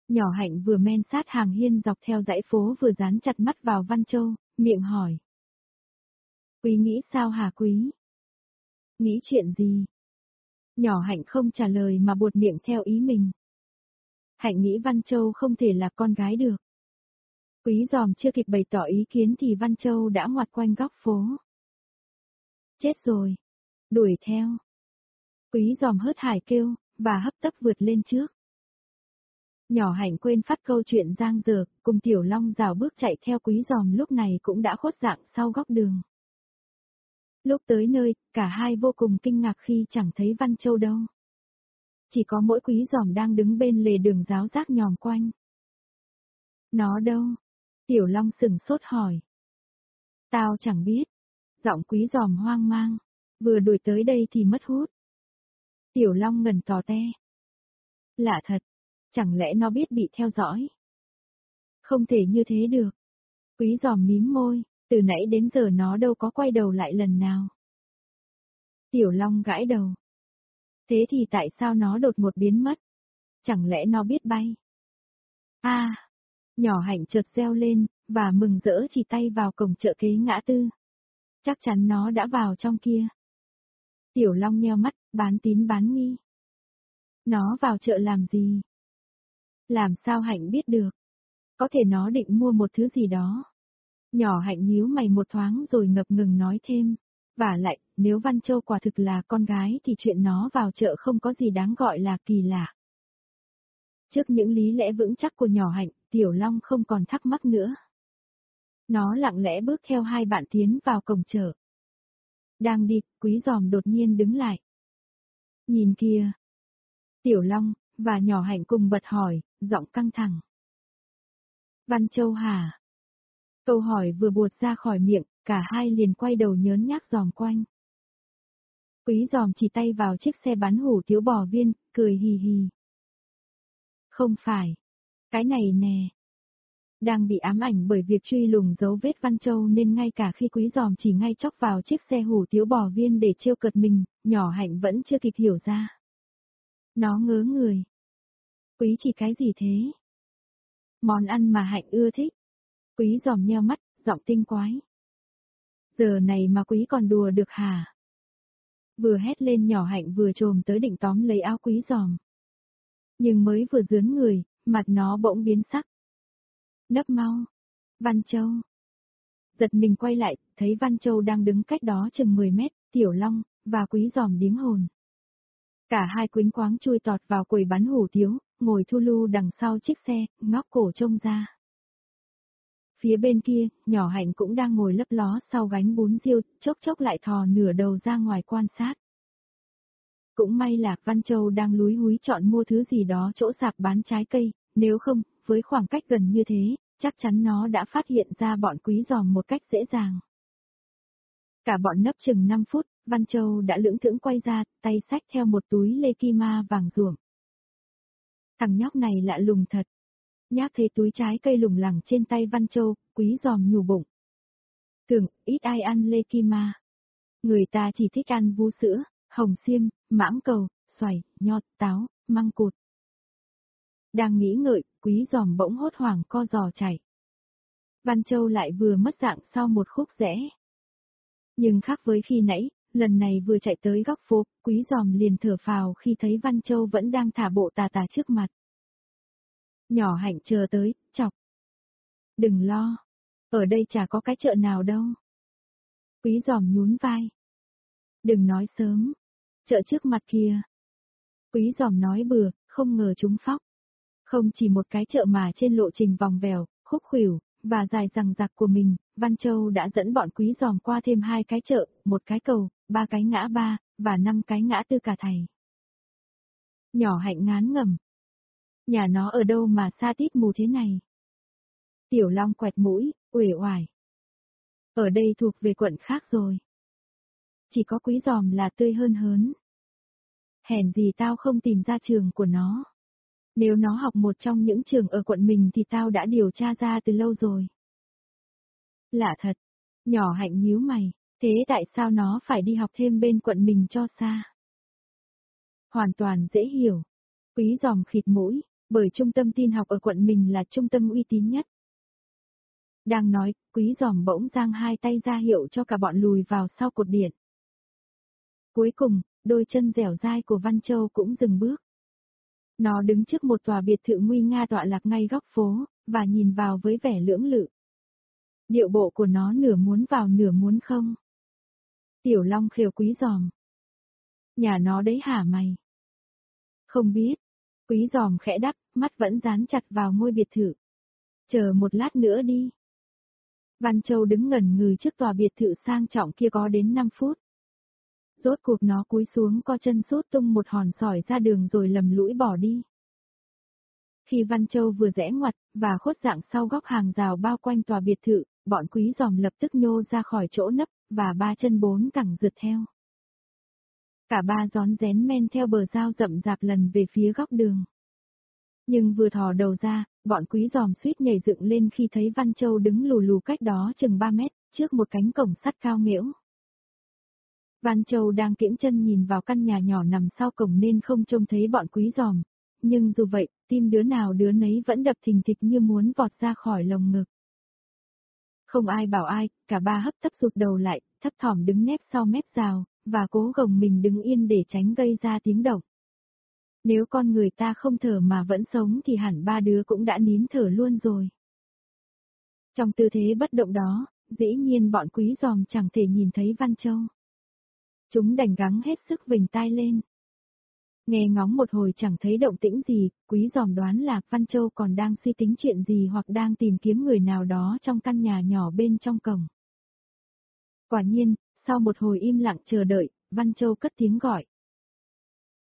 Nhỏ hạnh vừa men sát hàng hiên dọc theo dãy phố vừa dán chặt mắt vào Văn Châu, miệng hỏi. Quý nghĩ sao hả quý? Nghĩ chuyện gì? Nhỏ hạnh không trả lời mà buột miệng theo ý mình. Hạnh nghĩ Văn Châu không thể là con gái được. Quý giòm chưa kịp bày tỏ ý kiến thì Văn Châu đã ngoặt quanh góc phố. Chết rồi. Đuổi theo. Quý giòm hớt hải kêu, và hấp tấp vượt lên trước. Nhỏ hạnh quên phát câu chuyện giang dở, cùng tiểu long rào bước chạy theo quý giòm lúc này cũng đã khuất dạng sau góc đường. Lúc tới nơi, cả hai vô cùng kinh ngạc khi chẳng thấy Văn Châu đâu. Chỉ có mỗi quý giòm đang đứng bên lề đường giáo giác nhòm quanh. Nó đâu? Tiểu Long sừng sốt hỏi. Tao chẳng biết. Giọng quý giòm hoang mang. Vừa đuổi tới đây thì mất hút. Tiểu Long ngẩn tò te. Lạ thật. Chẳng lẽ nó biết bị theo dõi? Không thể như thế được. Quý giòm mím môi, từ nãy đến giờ nó đâu có quay đầu lại lần nào. Tiểu Long gãi đầu. Thế thì tại sao nó đột một biến mất? Chẳng lẽ nó biết bay? a Nhỏ hạnh chợt reo lên, và mừng rỡ chỉ tay vào cổng chợ kế ngã tư. Chắc chắn nó đã vào trong kia. Tiểu Long nheo mắt, bán tín bán nghi. Nó vào chợ làm gì? Làm sao hạnh biết được? Có thể nó định mua một thứ gì đó. Nhỏ hạnh nhíu mày một thoáng rồi ngập ngừng nói thêm. Và lại, nếu Văn Châu quả thực là con gái thì chuyện nó vào chợ không có gì đáng gọi là kỳ lạ. Trước những lý lẽ vững chắc của nhỏ hạnh, Tiểu Long không còn thắc mắc nữa. Nó lặng lẽ bước theo hai bạn tiến vào cổng chợ. Đang đi, quý giòm đột nhiên đứng lại. Nhìn kia. Tiểu Long, và nhỏ hạnh cùng bật hỏi, giọng căng thẳng. Văn Châu hả? Câu hỏi vừa buột ra khỏi miệng, cả hai liền quay đầu nhớn nhác giòm quanh. Quý giòm chỉ tay vào chiếc xe bán hủ tiếu bò viên, cười hì hì. Không phải. Cái này nè. Đang bị ám ảnh bởi việc truy lùng dấu vết Văn Châu nên ngay cả khi quý giòm chỉ ngay chóc vào chiếc xe hủ tiếu bò viên để trêu cợt mình, nhỏ hạnh vẫn chưa kịp hiểu ra. Nó ngớ người. Quý chỉ cái gì thế? Món ăn mà hạnh ưa thích. Quý giòm nheo mắt, giọng tinh quái. Giờ này mà quý còn đùa được hả? Vừa hét lên nhỏ hạnh vừa trồm tới định tóm lấy áo quý giòm. Nhưng mới vừa dướn người, mặt nó bỗng biến sắc. Nấp mau. Văn Châu. Giật mình quay lại, thấy Văn Châu đang đứng cách đó chừng 10 mét, Tiểu Long, và quý giòm điếng hồn. Cả hai quính quáng chui tọt vào quầy bán hủ tiếu, ngồi thu lưu đằng sau chiếc xe, ngóc cổ trông ra. Phía bên kia, nhỏ hạnh cũng đang ngồi lấp ló sau gánh bún riêu, chốc chốc lại thò nửa đầu ra ngoài quan sát. Cũng may là Văn Châu đang lúi húi chọn mua thứ gì đó chỗ sạp bán trái cây, nếu không, với khoảng cách gần như thế, chắc chắn nó đã phát hiện ra bọn quý giòm một cách dễ dàng. Cả bọn nấp chừng 5 phút, Văn Châu đã lưỡng thưởng quay ra, tay xách theo một túi lê kima vàng ruộng. Thằng nhóc này lạ lùng thật. Nhác thấy túi trái cây lủng lẳng trên tay Văn Châu, quý giòm nhủ bụng. Thường, ít ai ăn lê kima. Người ta chỉ thích ăn vú sữa, hồng xiêm, mãng cầu, xoài, nhọt, táo, măng cụt. Đang nghĩ ngợi, quý giòm bỗng hốt hoảng co giò chảy. Văn Châu lại vừa mất dạng sau một khúc rẽ. Nhưng khác với khi nãy, lần này vừa chạy tới góc phố, quý giòm liền thở phào khi thấy Văn Châu vẫn đang thả bộ tà tà trước mặt. Nhỏ hạnh chờ tới, chọc. Đừng lo, ở đây chả có cái chợ nào đâu. Quý giòm nhún vai. Đừng nói sớm, chợ trước mặt kia. Quý giòm nói bừa, không ngờ chúng phóc. Không chỉ một cái chợ mà trên lộ trình vòng vèo, khúc khuỷu, và dài rằng giặc của mình, Văn Châu đã dẫn bọn quý giòm qua thêm hai cái chợ, một cái cầu, ba cái ngã ba, và năm cái ngã tư cả thầy. Nhỏ hạnh ngán ngầm. Nhà nó ở đâu mà xa tít mù thế này? Tiểu Long quẹt mũi, uể oải. Ở đây thuộc về quận khác rồi. Chỉ có quý giòm là tươi hơn hớn. Hèn gì tao không tìm ra trường của nó. Nếu nó học một trong những trường ở quận mình thì tao đã điều tra ra từ lâu rồi. Lạ thật. Nhỏ hạnh nhíu mày, thế tại sao nó phải đi học thêm bên quận mình cho xa? Hoàn toàn dễ hiểu. Quý giòm khịt mũi, bởi trung tâm tin học ở quận mình là trung tâm uy tín nhất. Đang nói, quý giòm bỗng giang hai tay ra hiệu cho cả bọn lùi vào sau cột điện. Cuối cùng, đôi chân dẻo dai của Văn Châu cũng dừng bước. Nó đứng trước một tòa biệt thự nguy nga tọa lạc ngay góc phố, và nhìn vào với vẻ lưỡng lự. Điệu bộ của nó nửa muốn vào nửa muốn không. Tiểu Long khều quý giòm. Nhà nó đấy hả mày? Không biết. Quý giòm khẽ đắp, mắt vẫn dán chặt vào ngôi biệt thự. Chờ một lát nữa đi. Văn Châu đứng ngẩn ngừ trước tòa biệt thự sang trọng kia có đến 5 phút. Rốt cuộc nó cúi xuống co chân sút tung một hòn sỏi ra đường rồi lầm lũi bỏ đi. Khi Văn Châu vừa rẽ ngoặt, và khuất dạng sau góc hàng rào bao quanh tòa biệt thự, bọn quý giòm lập tức nhô ra khỏi chỗ nấp, và ba chân bốn cẳng rượt theo. Cả ba gión rén men theo bờ dao rậm rạp lần về phía góc đường. Nhưng vừa thò đầu ra, bọn quý giòm suýt nhảy dựng lên khi thấy Văn Châu đứng lù lù cách đó chừng 3 mét, trước một cánh cổng sắt cao nghẽo. Văn Châu đang kiễng chân nhìn vào căn nhà nhỏ nằm sau cổng nên không trông thấy bọn quý giòm. Nhưng dù vậy, tim đứa nào đứa nấy vẫn đập thình thịch như muốn vọt ra khỏi lồng ngực. Không ai bảo ai, cả ba hấp tấp rụt đầu lại, thấp thỏm đứng nép sau mép rào, và cố gồng mình đứng yên để tránh gây ra tiếng động. Nếu con người ta không thở mà vẫn sống thì hẳn ba đứa cũng đã nín thở luôn rồi. Trong tư thế bất động đó, dĩ nhiên bọn quý giòm chẳng thể nhìn thấy Văn Châu. Chúng đành gắng hết sức vình tai lên. Nghe ngóng một hồi chẳng thấy động tĩnh gì, quý giòm đoán là Văn Châu còn đang suy tính chuyện gì hoặc đang tìm kiếm người nào đó trong căn nhà nhỏ bên trong cổng. Quả nhiên, sau một hồi im lặng chờ đợi, Văn Châu cất tiếng gọi.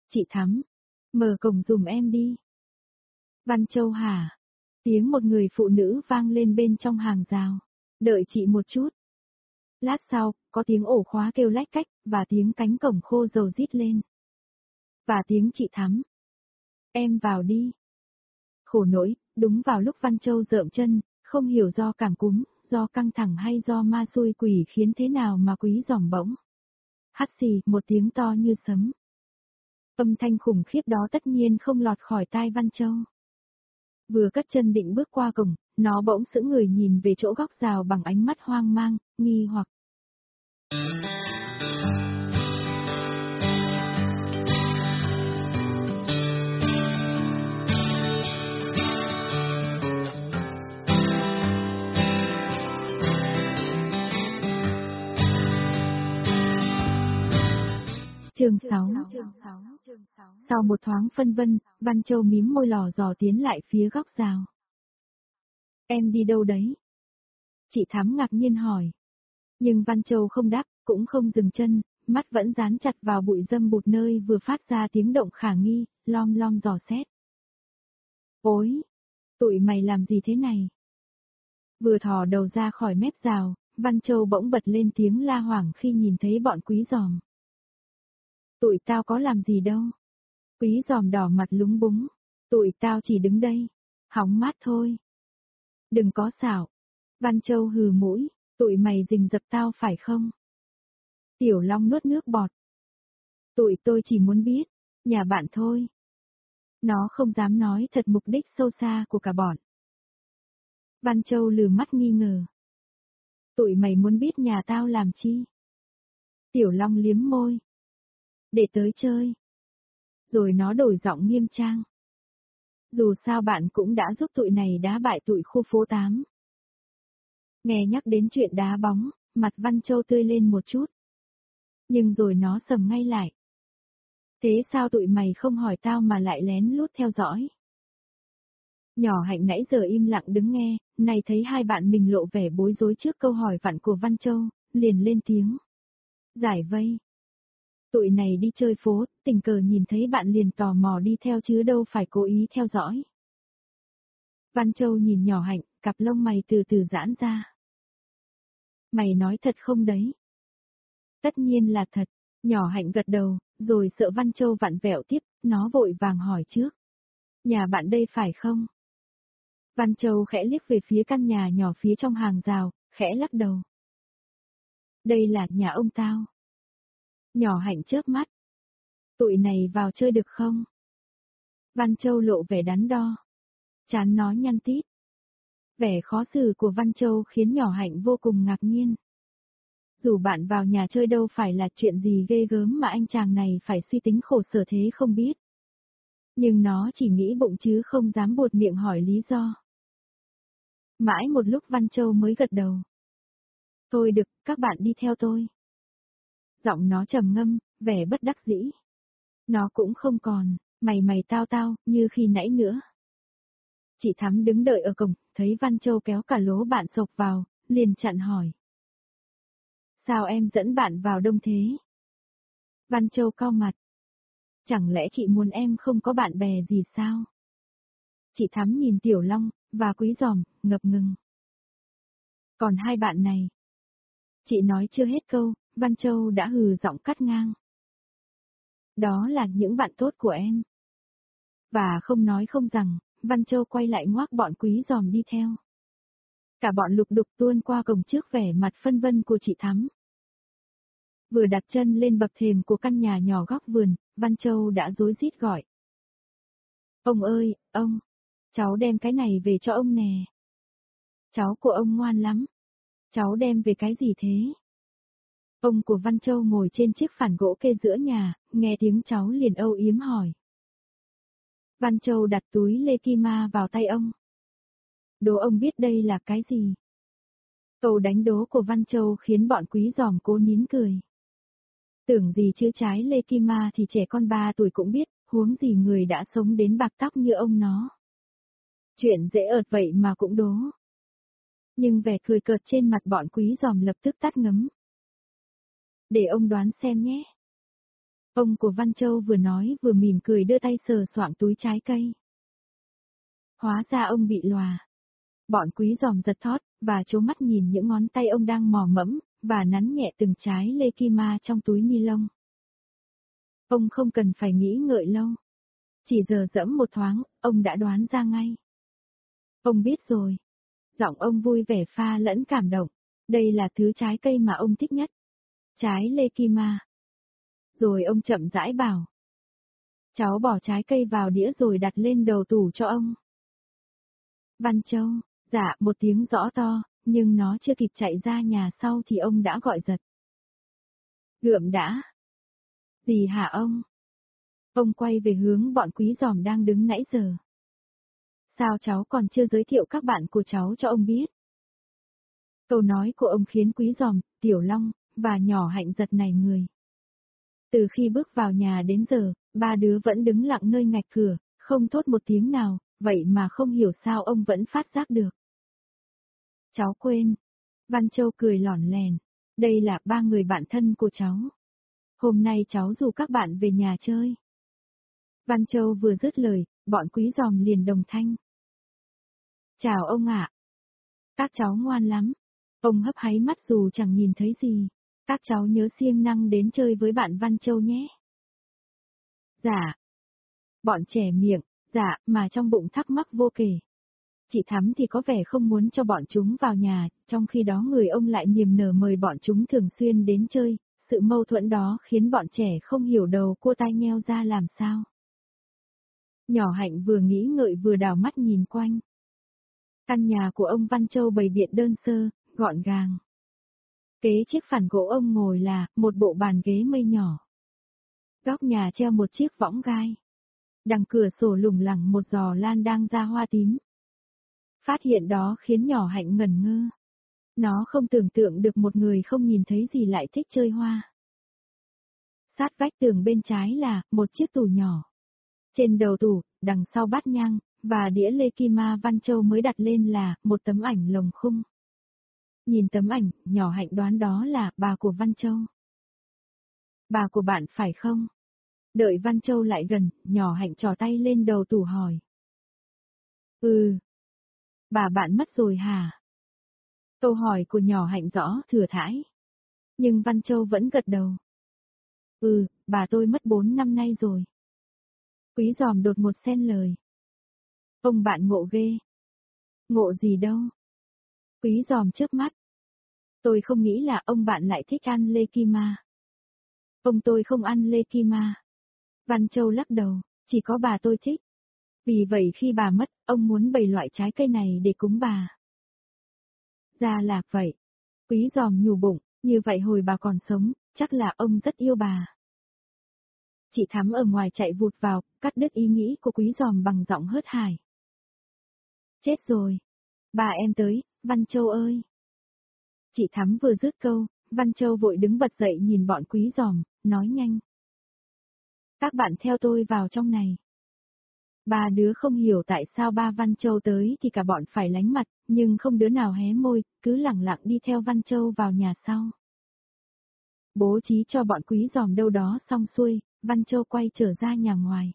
Chị Thắm, mở cổng dùm em đi. Văn Châu hả? Tiếng một người phụ nữ vang lên bên trong hàng rào. Đợi chị một chút. Lát sau, có tiếng ổ khóa kêu lách cách, và tiếng cánh cổng khô dầu rít lên. Và tiếng chị thắm. Em vào đi. Khổ nỗi, đúng vào lúc Văn Châu rợm chân, không hiểu do cảm cúm, do căng thẳng hay do ma xui quỷ khiến thế nào mà quý giỏng bỗng. Hắt xì, một tiếng to như sấm. Âm thanh khủng khiếp đó tất nhiên không lọt khỏi tai Văn Châu. Vừa cất chân định bước qua cổng, nó bỗng sững người nhìn về chỗ góc rào bằng ánh mắt hoang mang, nghi hoặc. Chương 6 Sau một thoáng phân vân, Văn Châu mím môi lò dò tiến lại phía góc rào. Em đi đâu đấy? Chị Thắm ngạc nhiên hỏi. Nhưng Văn Châu không đáp, cũng không dừng chân, mắt vẫn dán chặt vào bụi dâm bụt nơi vừa phát ra tiếng động khả nghi, lom lom dò xét. Ôi! Tụi mày làm gì thế này? Vừa thò đầu ra khỏi mép rào, Văn Châu bỗng bật lên tiếng la hoảng khi nhìn thấy bọn quý giòm. Tụi tao có làm gì đâu. Quý giòm đỏ mặt lúng búng. Tụi tao chỉ đứng đây. Hóng mát thôi. Đừng có xảo. Văn Châu hừ mũi, tụi mày rình dập tao phải không? Tiểu Long nuốt nước bọt. Tụi tôi chỉ muốn biết, nhà bạn thôi. Nó không dám nói thật mục đích sâu xa của cả bọn. Văn Châu lừa mắt nghi ngờ. Tụi mày muốn biết nhà tao làm chi? Tiểu Long liếm môi. Để tới chơi. Rồi nó đổi giọng nghiêm trang. Dù sao bạn cũng đã giúp tụi này đá bại tụi khu phố 8. Nghe nhắc đến chuyện đá bóng, mặt Văn Châu tươi lên một chút. Nhưng rồi nó sầm ngay lại. Thế sao tụi mày không hỏi tao mà lại lén lút theo dõi? Nhỏ hạnh nãy giờ im lặng đứng nghe, này thấy hai bạn mình lộ vẻ bối rối trước câu hỏi vặn của Văn Châu, liền lên tiếng. Giải vây. Tụi này đi chơi phố, tình cờ nhìn thấy bạn liền tò mò đi theo chứ đâu phải cố ý theo dõi. Văn Châu nhìn nhỏ hạnh, cặp lông mày từ từ giãn ra. Mày nói thật không đấy? Tất nhiên là thật, nhỏ hạnh gật đầu, rồi sợ Văn Châu vặn vẹo tiếp, nó vội vàng hỏi trước. Nhà bạn đây phải không? Văn Châu khẽ liếc về phía căn nhà nhỏ phía trong hàng rào, khẽ lắc đầu. Đây là nhà ông tao. Nhỏ hạnh chớp mắt. Tụi này vào chơi được không? Văn Châu lộ vẻ đắn đo. Chán nói nhăn tít. Vẻ khó xử của Văn Châu khiến nhỏ hạnh vô cùng ngạc nhiên. Dù bạn vào nhà chơi đâu phải là chuyện gì ghê gớm mà anh chàng này phải suy tính khổ sở thế không biết. Nhưng nó chỉ nghĩ bụng chứ không dám buột miệng hỏi lý do. Mãi một lúc Văn Châu mới gật đầu. Thôi được, các bạn đi theo tôi. Giọng nó trầm ngâm, vẻ bất đắc dĩ. Nó cũng không còn, mày mày tao tao, như khi nãy nữa. Chị Thắm đứng đợi ở cổng, thấy Văn Châu kéo cả lố bạn sộc vào, liền chặn hỏi. Sao em dẫn bạn vào đông thế? Văn Châu cao mặt. Chẳng lẽ chị muốn em không có bạn bè gì sao? Chị Thắm nhìn Tiểu Long, và Quý Giòm, ngập ngừng. Còn hai bạn này. Chị nói chưa hết câu, Văn Châu đã hừ giọng cắt ngang. Đó là những bạn tốt của em. Và không nói không rằng, Văn Châu quay lại ngoác bọn quý giòm đi theo. Cả bọn lục đục tuôn qua cổng trước vẻ mặt phân vân của chị Thắm. Vừa đặt chân lên bậc thềm của căn nhà nhỏ góc vườn, Văn Châu đã dối rít gọi. Ông ơi, ông, cháu đem cái này về cho ông nè. Cháu của ông ngoan lắm. Cháu đem về cái gì thế? Ông của Văn Châu ngồi trên chiếc phản gỗ kê giữa nhà, nghe tiếng cháu liền âu yếm hỏi. Văn Châu đặt túi Lê Kima vào tay ông. Đố ông biết đây là cái gì? Câu đánh đố của Văn Châu khiến bọn quý giòm cố nín cười. Tưởng gì chứ trái Lê Kima thì trẻ con ba tuổi cũng biết, huống gì người đã sống đến bạc tóc như ông nó. Chuyện dễ ợt vậy mà cũng đố. Nhưng vẻ cười cợt trên mặt bọn quý giòm lập tức tắt ngấm. Để ông đoán xem nhé. Ông của Văn Châu vừa nói vừa mỉm cười đưa tay sờ soạng túi trái cây. Hóa ra ông bị lòa. Bọn quý giòm giật thót, và chố mắt nhìn những ngón tay ông đang mò mẫm, và nắn nhẹ từng trái lê kima trong túi ni lông. Ông không cần phải nghĩ ngợi lâu. Chỉ giờ dẫm một thoáng, ông đã đoán ra ngay. Ông biết rồi. Giọng ông vui vẻ pha lẫn cảm động. Đây là thứ trái cây mà ông thích nhất. Trái lê kima. Rồi ông chậm rãi bảo. Cháu bỏ trái cây vào đĩa rồi đặt lên đầu tủ cho ông. Văn Châu, dạ một tiếng rõ to, nhưng nó chưa kịp chạy ra nhà sau thì ông đã gọi giật. Gượm đã. Gì hả ông? Ông quay về hướng bọn quý giòm đang đứng nãy giờ. Sao cháu còn chưa giới thiệu các bạn của cháu cho ông biết? Câu nói của ông khiến quý giòm, tiểu long, và nhỏ hạnh giật này người. Từ khi bước vào nhà đến giờ, ba đứa vẫn đứng lặng nơi ngạch cửa, không thốt một tiếng nào, vậy mà không hiểu sao ông vẫn phát giác được. Cháu quên. Văn Châu cười lỏn lèn. Đây là ba người bạn thân của cháu. Hôm nay cháu rủ các bạn về nhà chơi. Văn Châu vừa dứt lời, bọn quý giòm liền đồng thanh. Chào ông ạ. Các cháu ngoan lắm. Ông hấp háy mắt dù chẳng nhìn thấy gì. Các cháu nhớ siêng năng đến chơi với bạn Văn Châu nhé. Dạ. Bọn trẻ miệng, dạ, mà trong bụng thắc mắc vô kể. Chị Thắm thì có vẻ không muốn cho bọn chúng vào nhà, trong khi đó người ông lại niềm nở mời bọn chúng thường xuyên đến chơi, sự mâu thuẫn đó khiến bọn trẻ không hiểu đầu cô tai nheo ra làm sao. Nhỏ hạnh vừa nghĩ ngợi vừa đào mắt nhìn quanh. Căn nhà của ông Văn Châu bày biện đơn sơ, gọn gàng. Kế chiếc phản gỗ ông ngồi là một bộ bàn ghế mây nhỏ. Góc nhà treo một chiếc võng gai. Đằng cửa sổ lủng lẳng một giò lan đang ra hoa tím. Phát hiện đó khiến nhỏ hạnh ngẩn ngơ. Nó không tưởng tượng được một người không nhìn thấy gì lại thích chơi hoa. Sát vách tường bên trái là một chiếc tủ nhỏ. Trên đầu tủ, đằng sau bát nhang, và đĩa Lê Kim Ma Văn Châu mới đặt lên là một tấm ảnh lồng khung. Nhìn tấm ảnh, nhỏ hạnh đoán đó là bà của Văn Châu. Bà của bạn phải không? Đợi Văn Châu lại gần, nhỏ hạnh trò tay lên đầu tủ hỏi. Ừ. Bà bạn mất rồi hả? Câu hỏi của nhỏ hạnh rõ thừa thãi. Nhưng Văn Châu vẫn gật đầu. Ừ, bà tôi mất bốn năm nay rồi. Quý giòm đột một xen lời. Ông bạn ngộ ghê. Ngộ gì đâu. Quý giòm trước mắt. Tôi không nghĩ là ông bạn lại thích ăn lê kima. Ông tôi không ăn lê kima. Văn Châu lắc đầu, chỉ có bà tôi thích. Vì vậy khi bà mất, ông muốn bày loại trái cây này để cúng bà. Ra là vậy. Quý giòm nhủ bụng, như vậy hồi bà còn sống, chắc là ông rất yêu bà. Chị Thắm ở ngoài chạy vụt vào, cắt đứt ý nghĩ của quý giòm bằng giọng hớt hải. Chết rồi. Bà em tới, Văn Châu ơi. Chị Thắm vừa dứt câu, Văn Châu vội đứng bật dậy nhìn bọn quý giòm, nói nhanh. Các bạn theo tôi vào trong này. Ba đứa không hiểu tại sao ba Văn Châu tới thì cả bọn phải lánh mặt, nhưng không đứa nào hé môi, cứ lặng lặng đi theo Văn Châu vào nhà sau. Bố trí cho bọn quý giòm đâu đó xong xuôi, Văn Châu quay trở ra nhà ngoài.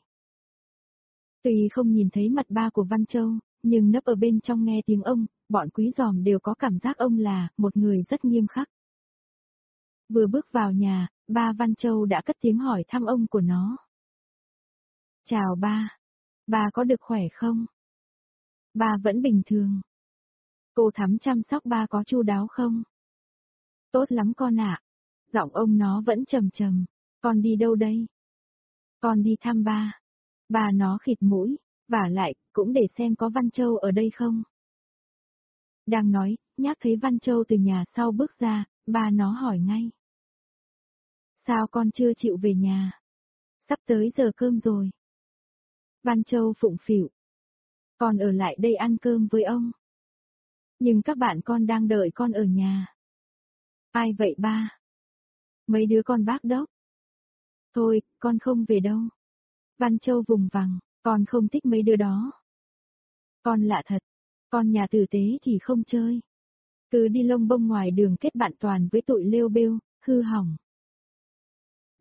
tùy không nhìn thấy mặt ba của Văn Châu, nhưng nấp ở bên trong nghe tiếng ông, bọn quý giòm đều có cảm giác ông là một người rất nghiêm khắc. Vừa bước vào nhà, ba Văn Châu đã cất tiếng hỏi thăm ông của nó. Chào ba. Ba có được khỏe không? Ba vẫn bình thường. Cô thắm chăm sóc ba có chu đáo không? Tốt lắm con ạ. Giọng ông nó vẫn trầm trầm. Con đi đâu đây? Con đi thăm ba. Ba nó khịt mũi, và lại, cũng để xem có Văn Châu ở đây không. Đang nói, nhắc thấy Văn Châu từ nhà sau bước ra, ba nó hỏi ngay. Sao con chưa chịu về nhà? Sắp tới giờ cơm rồi. Văn Châu phụng phịu. Con ở lại đây ăn cơm với ông. Nhưng các bạn con đang đợi con ở nhà. Ai vậy ba? Mấy đứa con bác đốc. Thôi, con không về đâu. Văn Châu vùng vằng, con không thích mấy đứa đó. Con lạ thật, con nhà tử tế thì không chơi. Cứ đi lông bông ngoài đường kết bạn toàn với tụi lêu bêu, hư hỏng.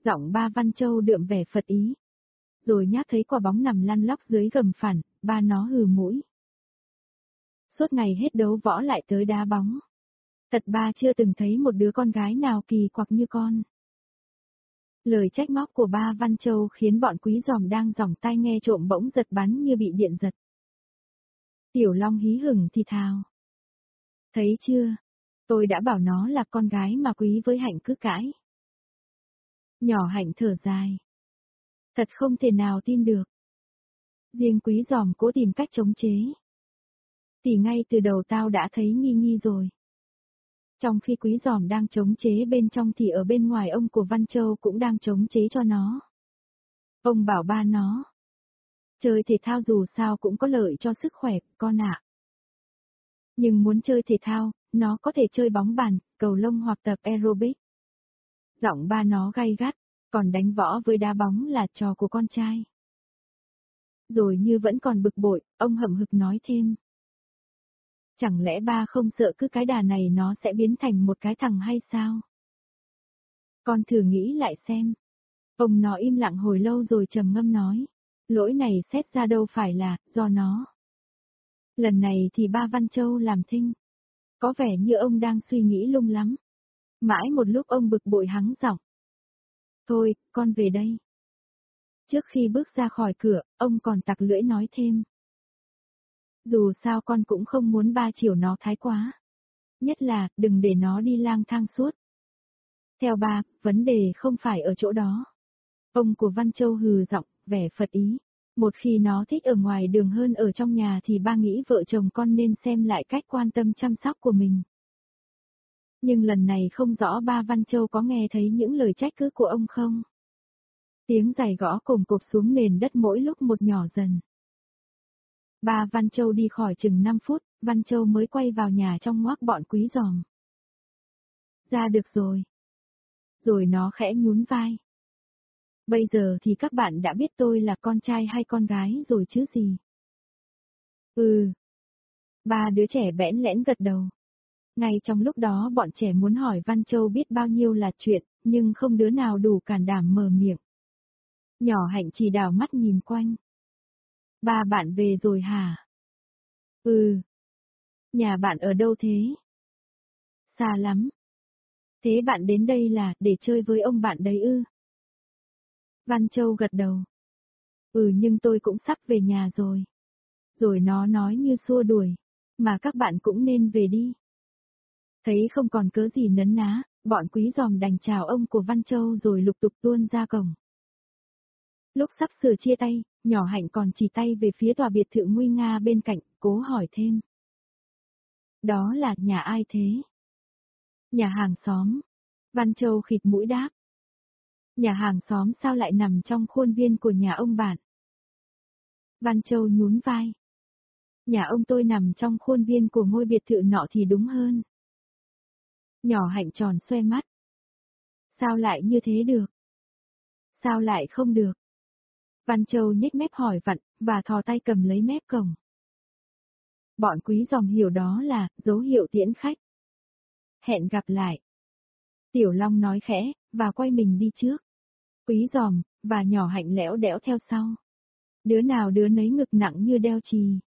Giọng ba Văn Châu đượm vẻ Phật ý. Rồi nhát thấy quả bóng nằm lăn lóc dưới gầm phản, ba nó hừ mũi. Suốt ngày hết đấu võ lại tới đá bóng. Thật ba chưa từng thấy một đứa con gái nào kỳ quặc như con. Lời trách móc của ba Văn Châu khiến bọn quý giòm đang dòng tai nghe trộm bỗng giật bắn như bị điện giật. Tiểu Long hí hửng thì thào. Thấy chưa? Tôi đã bảo nó là con gái mà quý với hạnh cứ cãi. Nhỏ hạnh thở dài. Thật không thể nào tin được. Riêng quý giòm cố tìm cách chống chế. Thì ngay từ đầu tao đã thấy nghi nghi rồi. Trong khi quý giòm đang chống chế bên trong thì ở bên ngoài ông của Văn Châu cũng đang chống chế cho nó. Ông bảo ba nó. Chơi thể thao dù sao cũng có lợi cho sức khỏe, con ạ. Nhưng muốn chơi thể thao, nó có thể chơi bóng bàn, cầu lông hoặc tập aerobic. Giọng ba nó gay gắt, còn đánh võ với đá bóng là trò của con trai. Rồi như vẫn còn bực bội, ông hậm hực nói thêm. Chẳng lẽ ba không sợ cứ cái đà này nó sẽ biến thành một cái thằng hay sao? Con thử nghĩ lại xem. Ông nó im lặng hồi lâu rồi trầm ngâm nói. Lỗi này xét ra đâu phải là, do nó. Lần này thì ba Văn Châu làm thinh. Có vẻ như ông đang suy nghĩ lung lắm. Mãi một lúc ông bực bội hắng giọng. Thôi, con về đây. Trước khi bước ra khỏi cửa, ông còn tặc lưỡi nói thêm. Dù sao con cũng không muốn ba chiều nó thái quá. Nhất là, đừng để nó đi lang thang suốt. Theo ba, vấn đề không phải ở chỗ đó. Ông của Văn Châu hừ giọng, vẻ Phật ý. Một khi nó thích ở ngoài đường hơn ở trong nhà thì ba nghĩ vợ chồng con nên xem lại cách quan tâm chăm sóc của mình. Nhưng lần này không rõ ba Văn Châu có nghe thấy những lời trách cứ của ông không? Tiếng giày gõ cùng cục xuống nền đất mỗi lúc một nhỏ dần. Ba Văn Châu đi khỏi chừng 5 phút, Văn Châu mới quay vào nhà trong ngoác bọn quý giòm. Ra được rồi. Rồi nó khẽ nhún vai. Bây giờ thì các bạn đã biết tôi là con trai hay con gái rồi chứ gì. Ừ. Ba đứa trẻ bẽn lẽn gật đầu. Ngay trong lúc đó bọn trẻ muốn hỏi Văn Châu biết bao nhiêu là chuyện, nhưng không đứa nào đủ cản đảm mở miệng. Nhỏ hạnh chỉ đào mắt nhìn quanh. Ba bạn về rồi hả? Ừ. Nhà bạn ở đâu thế? Xa lắm. Thế bạn đến đây là để chơi với ông bạn đấy ư? Văn Châu gật đầu. Ừ nhưng tôi cũng sắp về nhà rồi. Rồi nó nói như xua đuổi. Mà các bạn cũng nên về đi. Thấy không còn cớ gì nấn ná, bọn quý giòm đành chào ông của Văn Châu rồi lục tục tuôn ra cổng. Lúc sắp sửa chia tay, nhỏ hạnh còn chỉ tay về phía tòa biệt thự nguy nga bên cạnh, cố hỏi thêm. Đó là nhà ai thế? Nhà hàng xóm. Văn Châu khịt mũi đáp. Nhà hàng xóm sao lại nằm trong khuôn viên của nhà ông bạn? Văn Châu nhún vai. Nhà ông tôi nằm trong khuôn viên của ngôi biệt thự nọ thì đúng hơn. Nhỏ hạnh tròn xoe mắt. Sao lại như thế được? Sao lại không được? Văn Châu nhếch mép hỏi vặn, và thò tay cầm lấy mép cổng. Bọn quý dòng hiểu đó là dấu hiệu tiễn khách. Hẹn gặp lại. Tiểu Long nói khẽ, và quay mình đi trước. Quý giòm, và nhỏ hạnh lẽo đẽo theo sau. Đứa nào đứa nấy ngực nặng như đeo trì.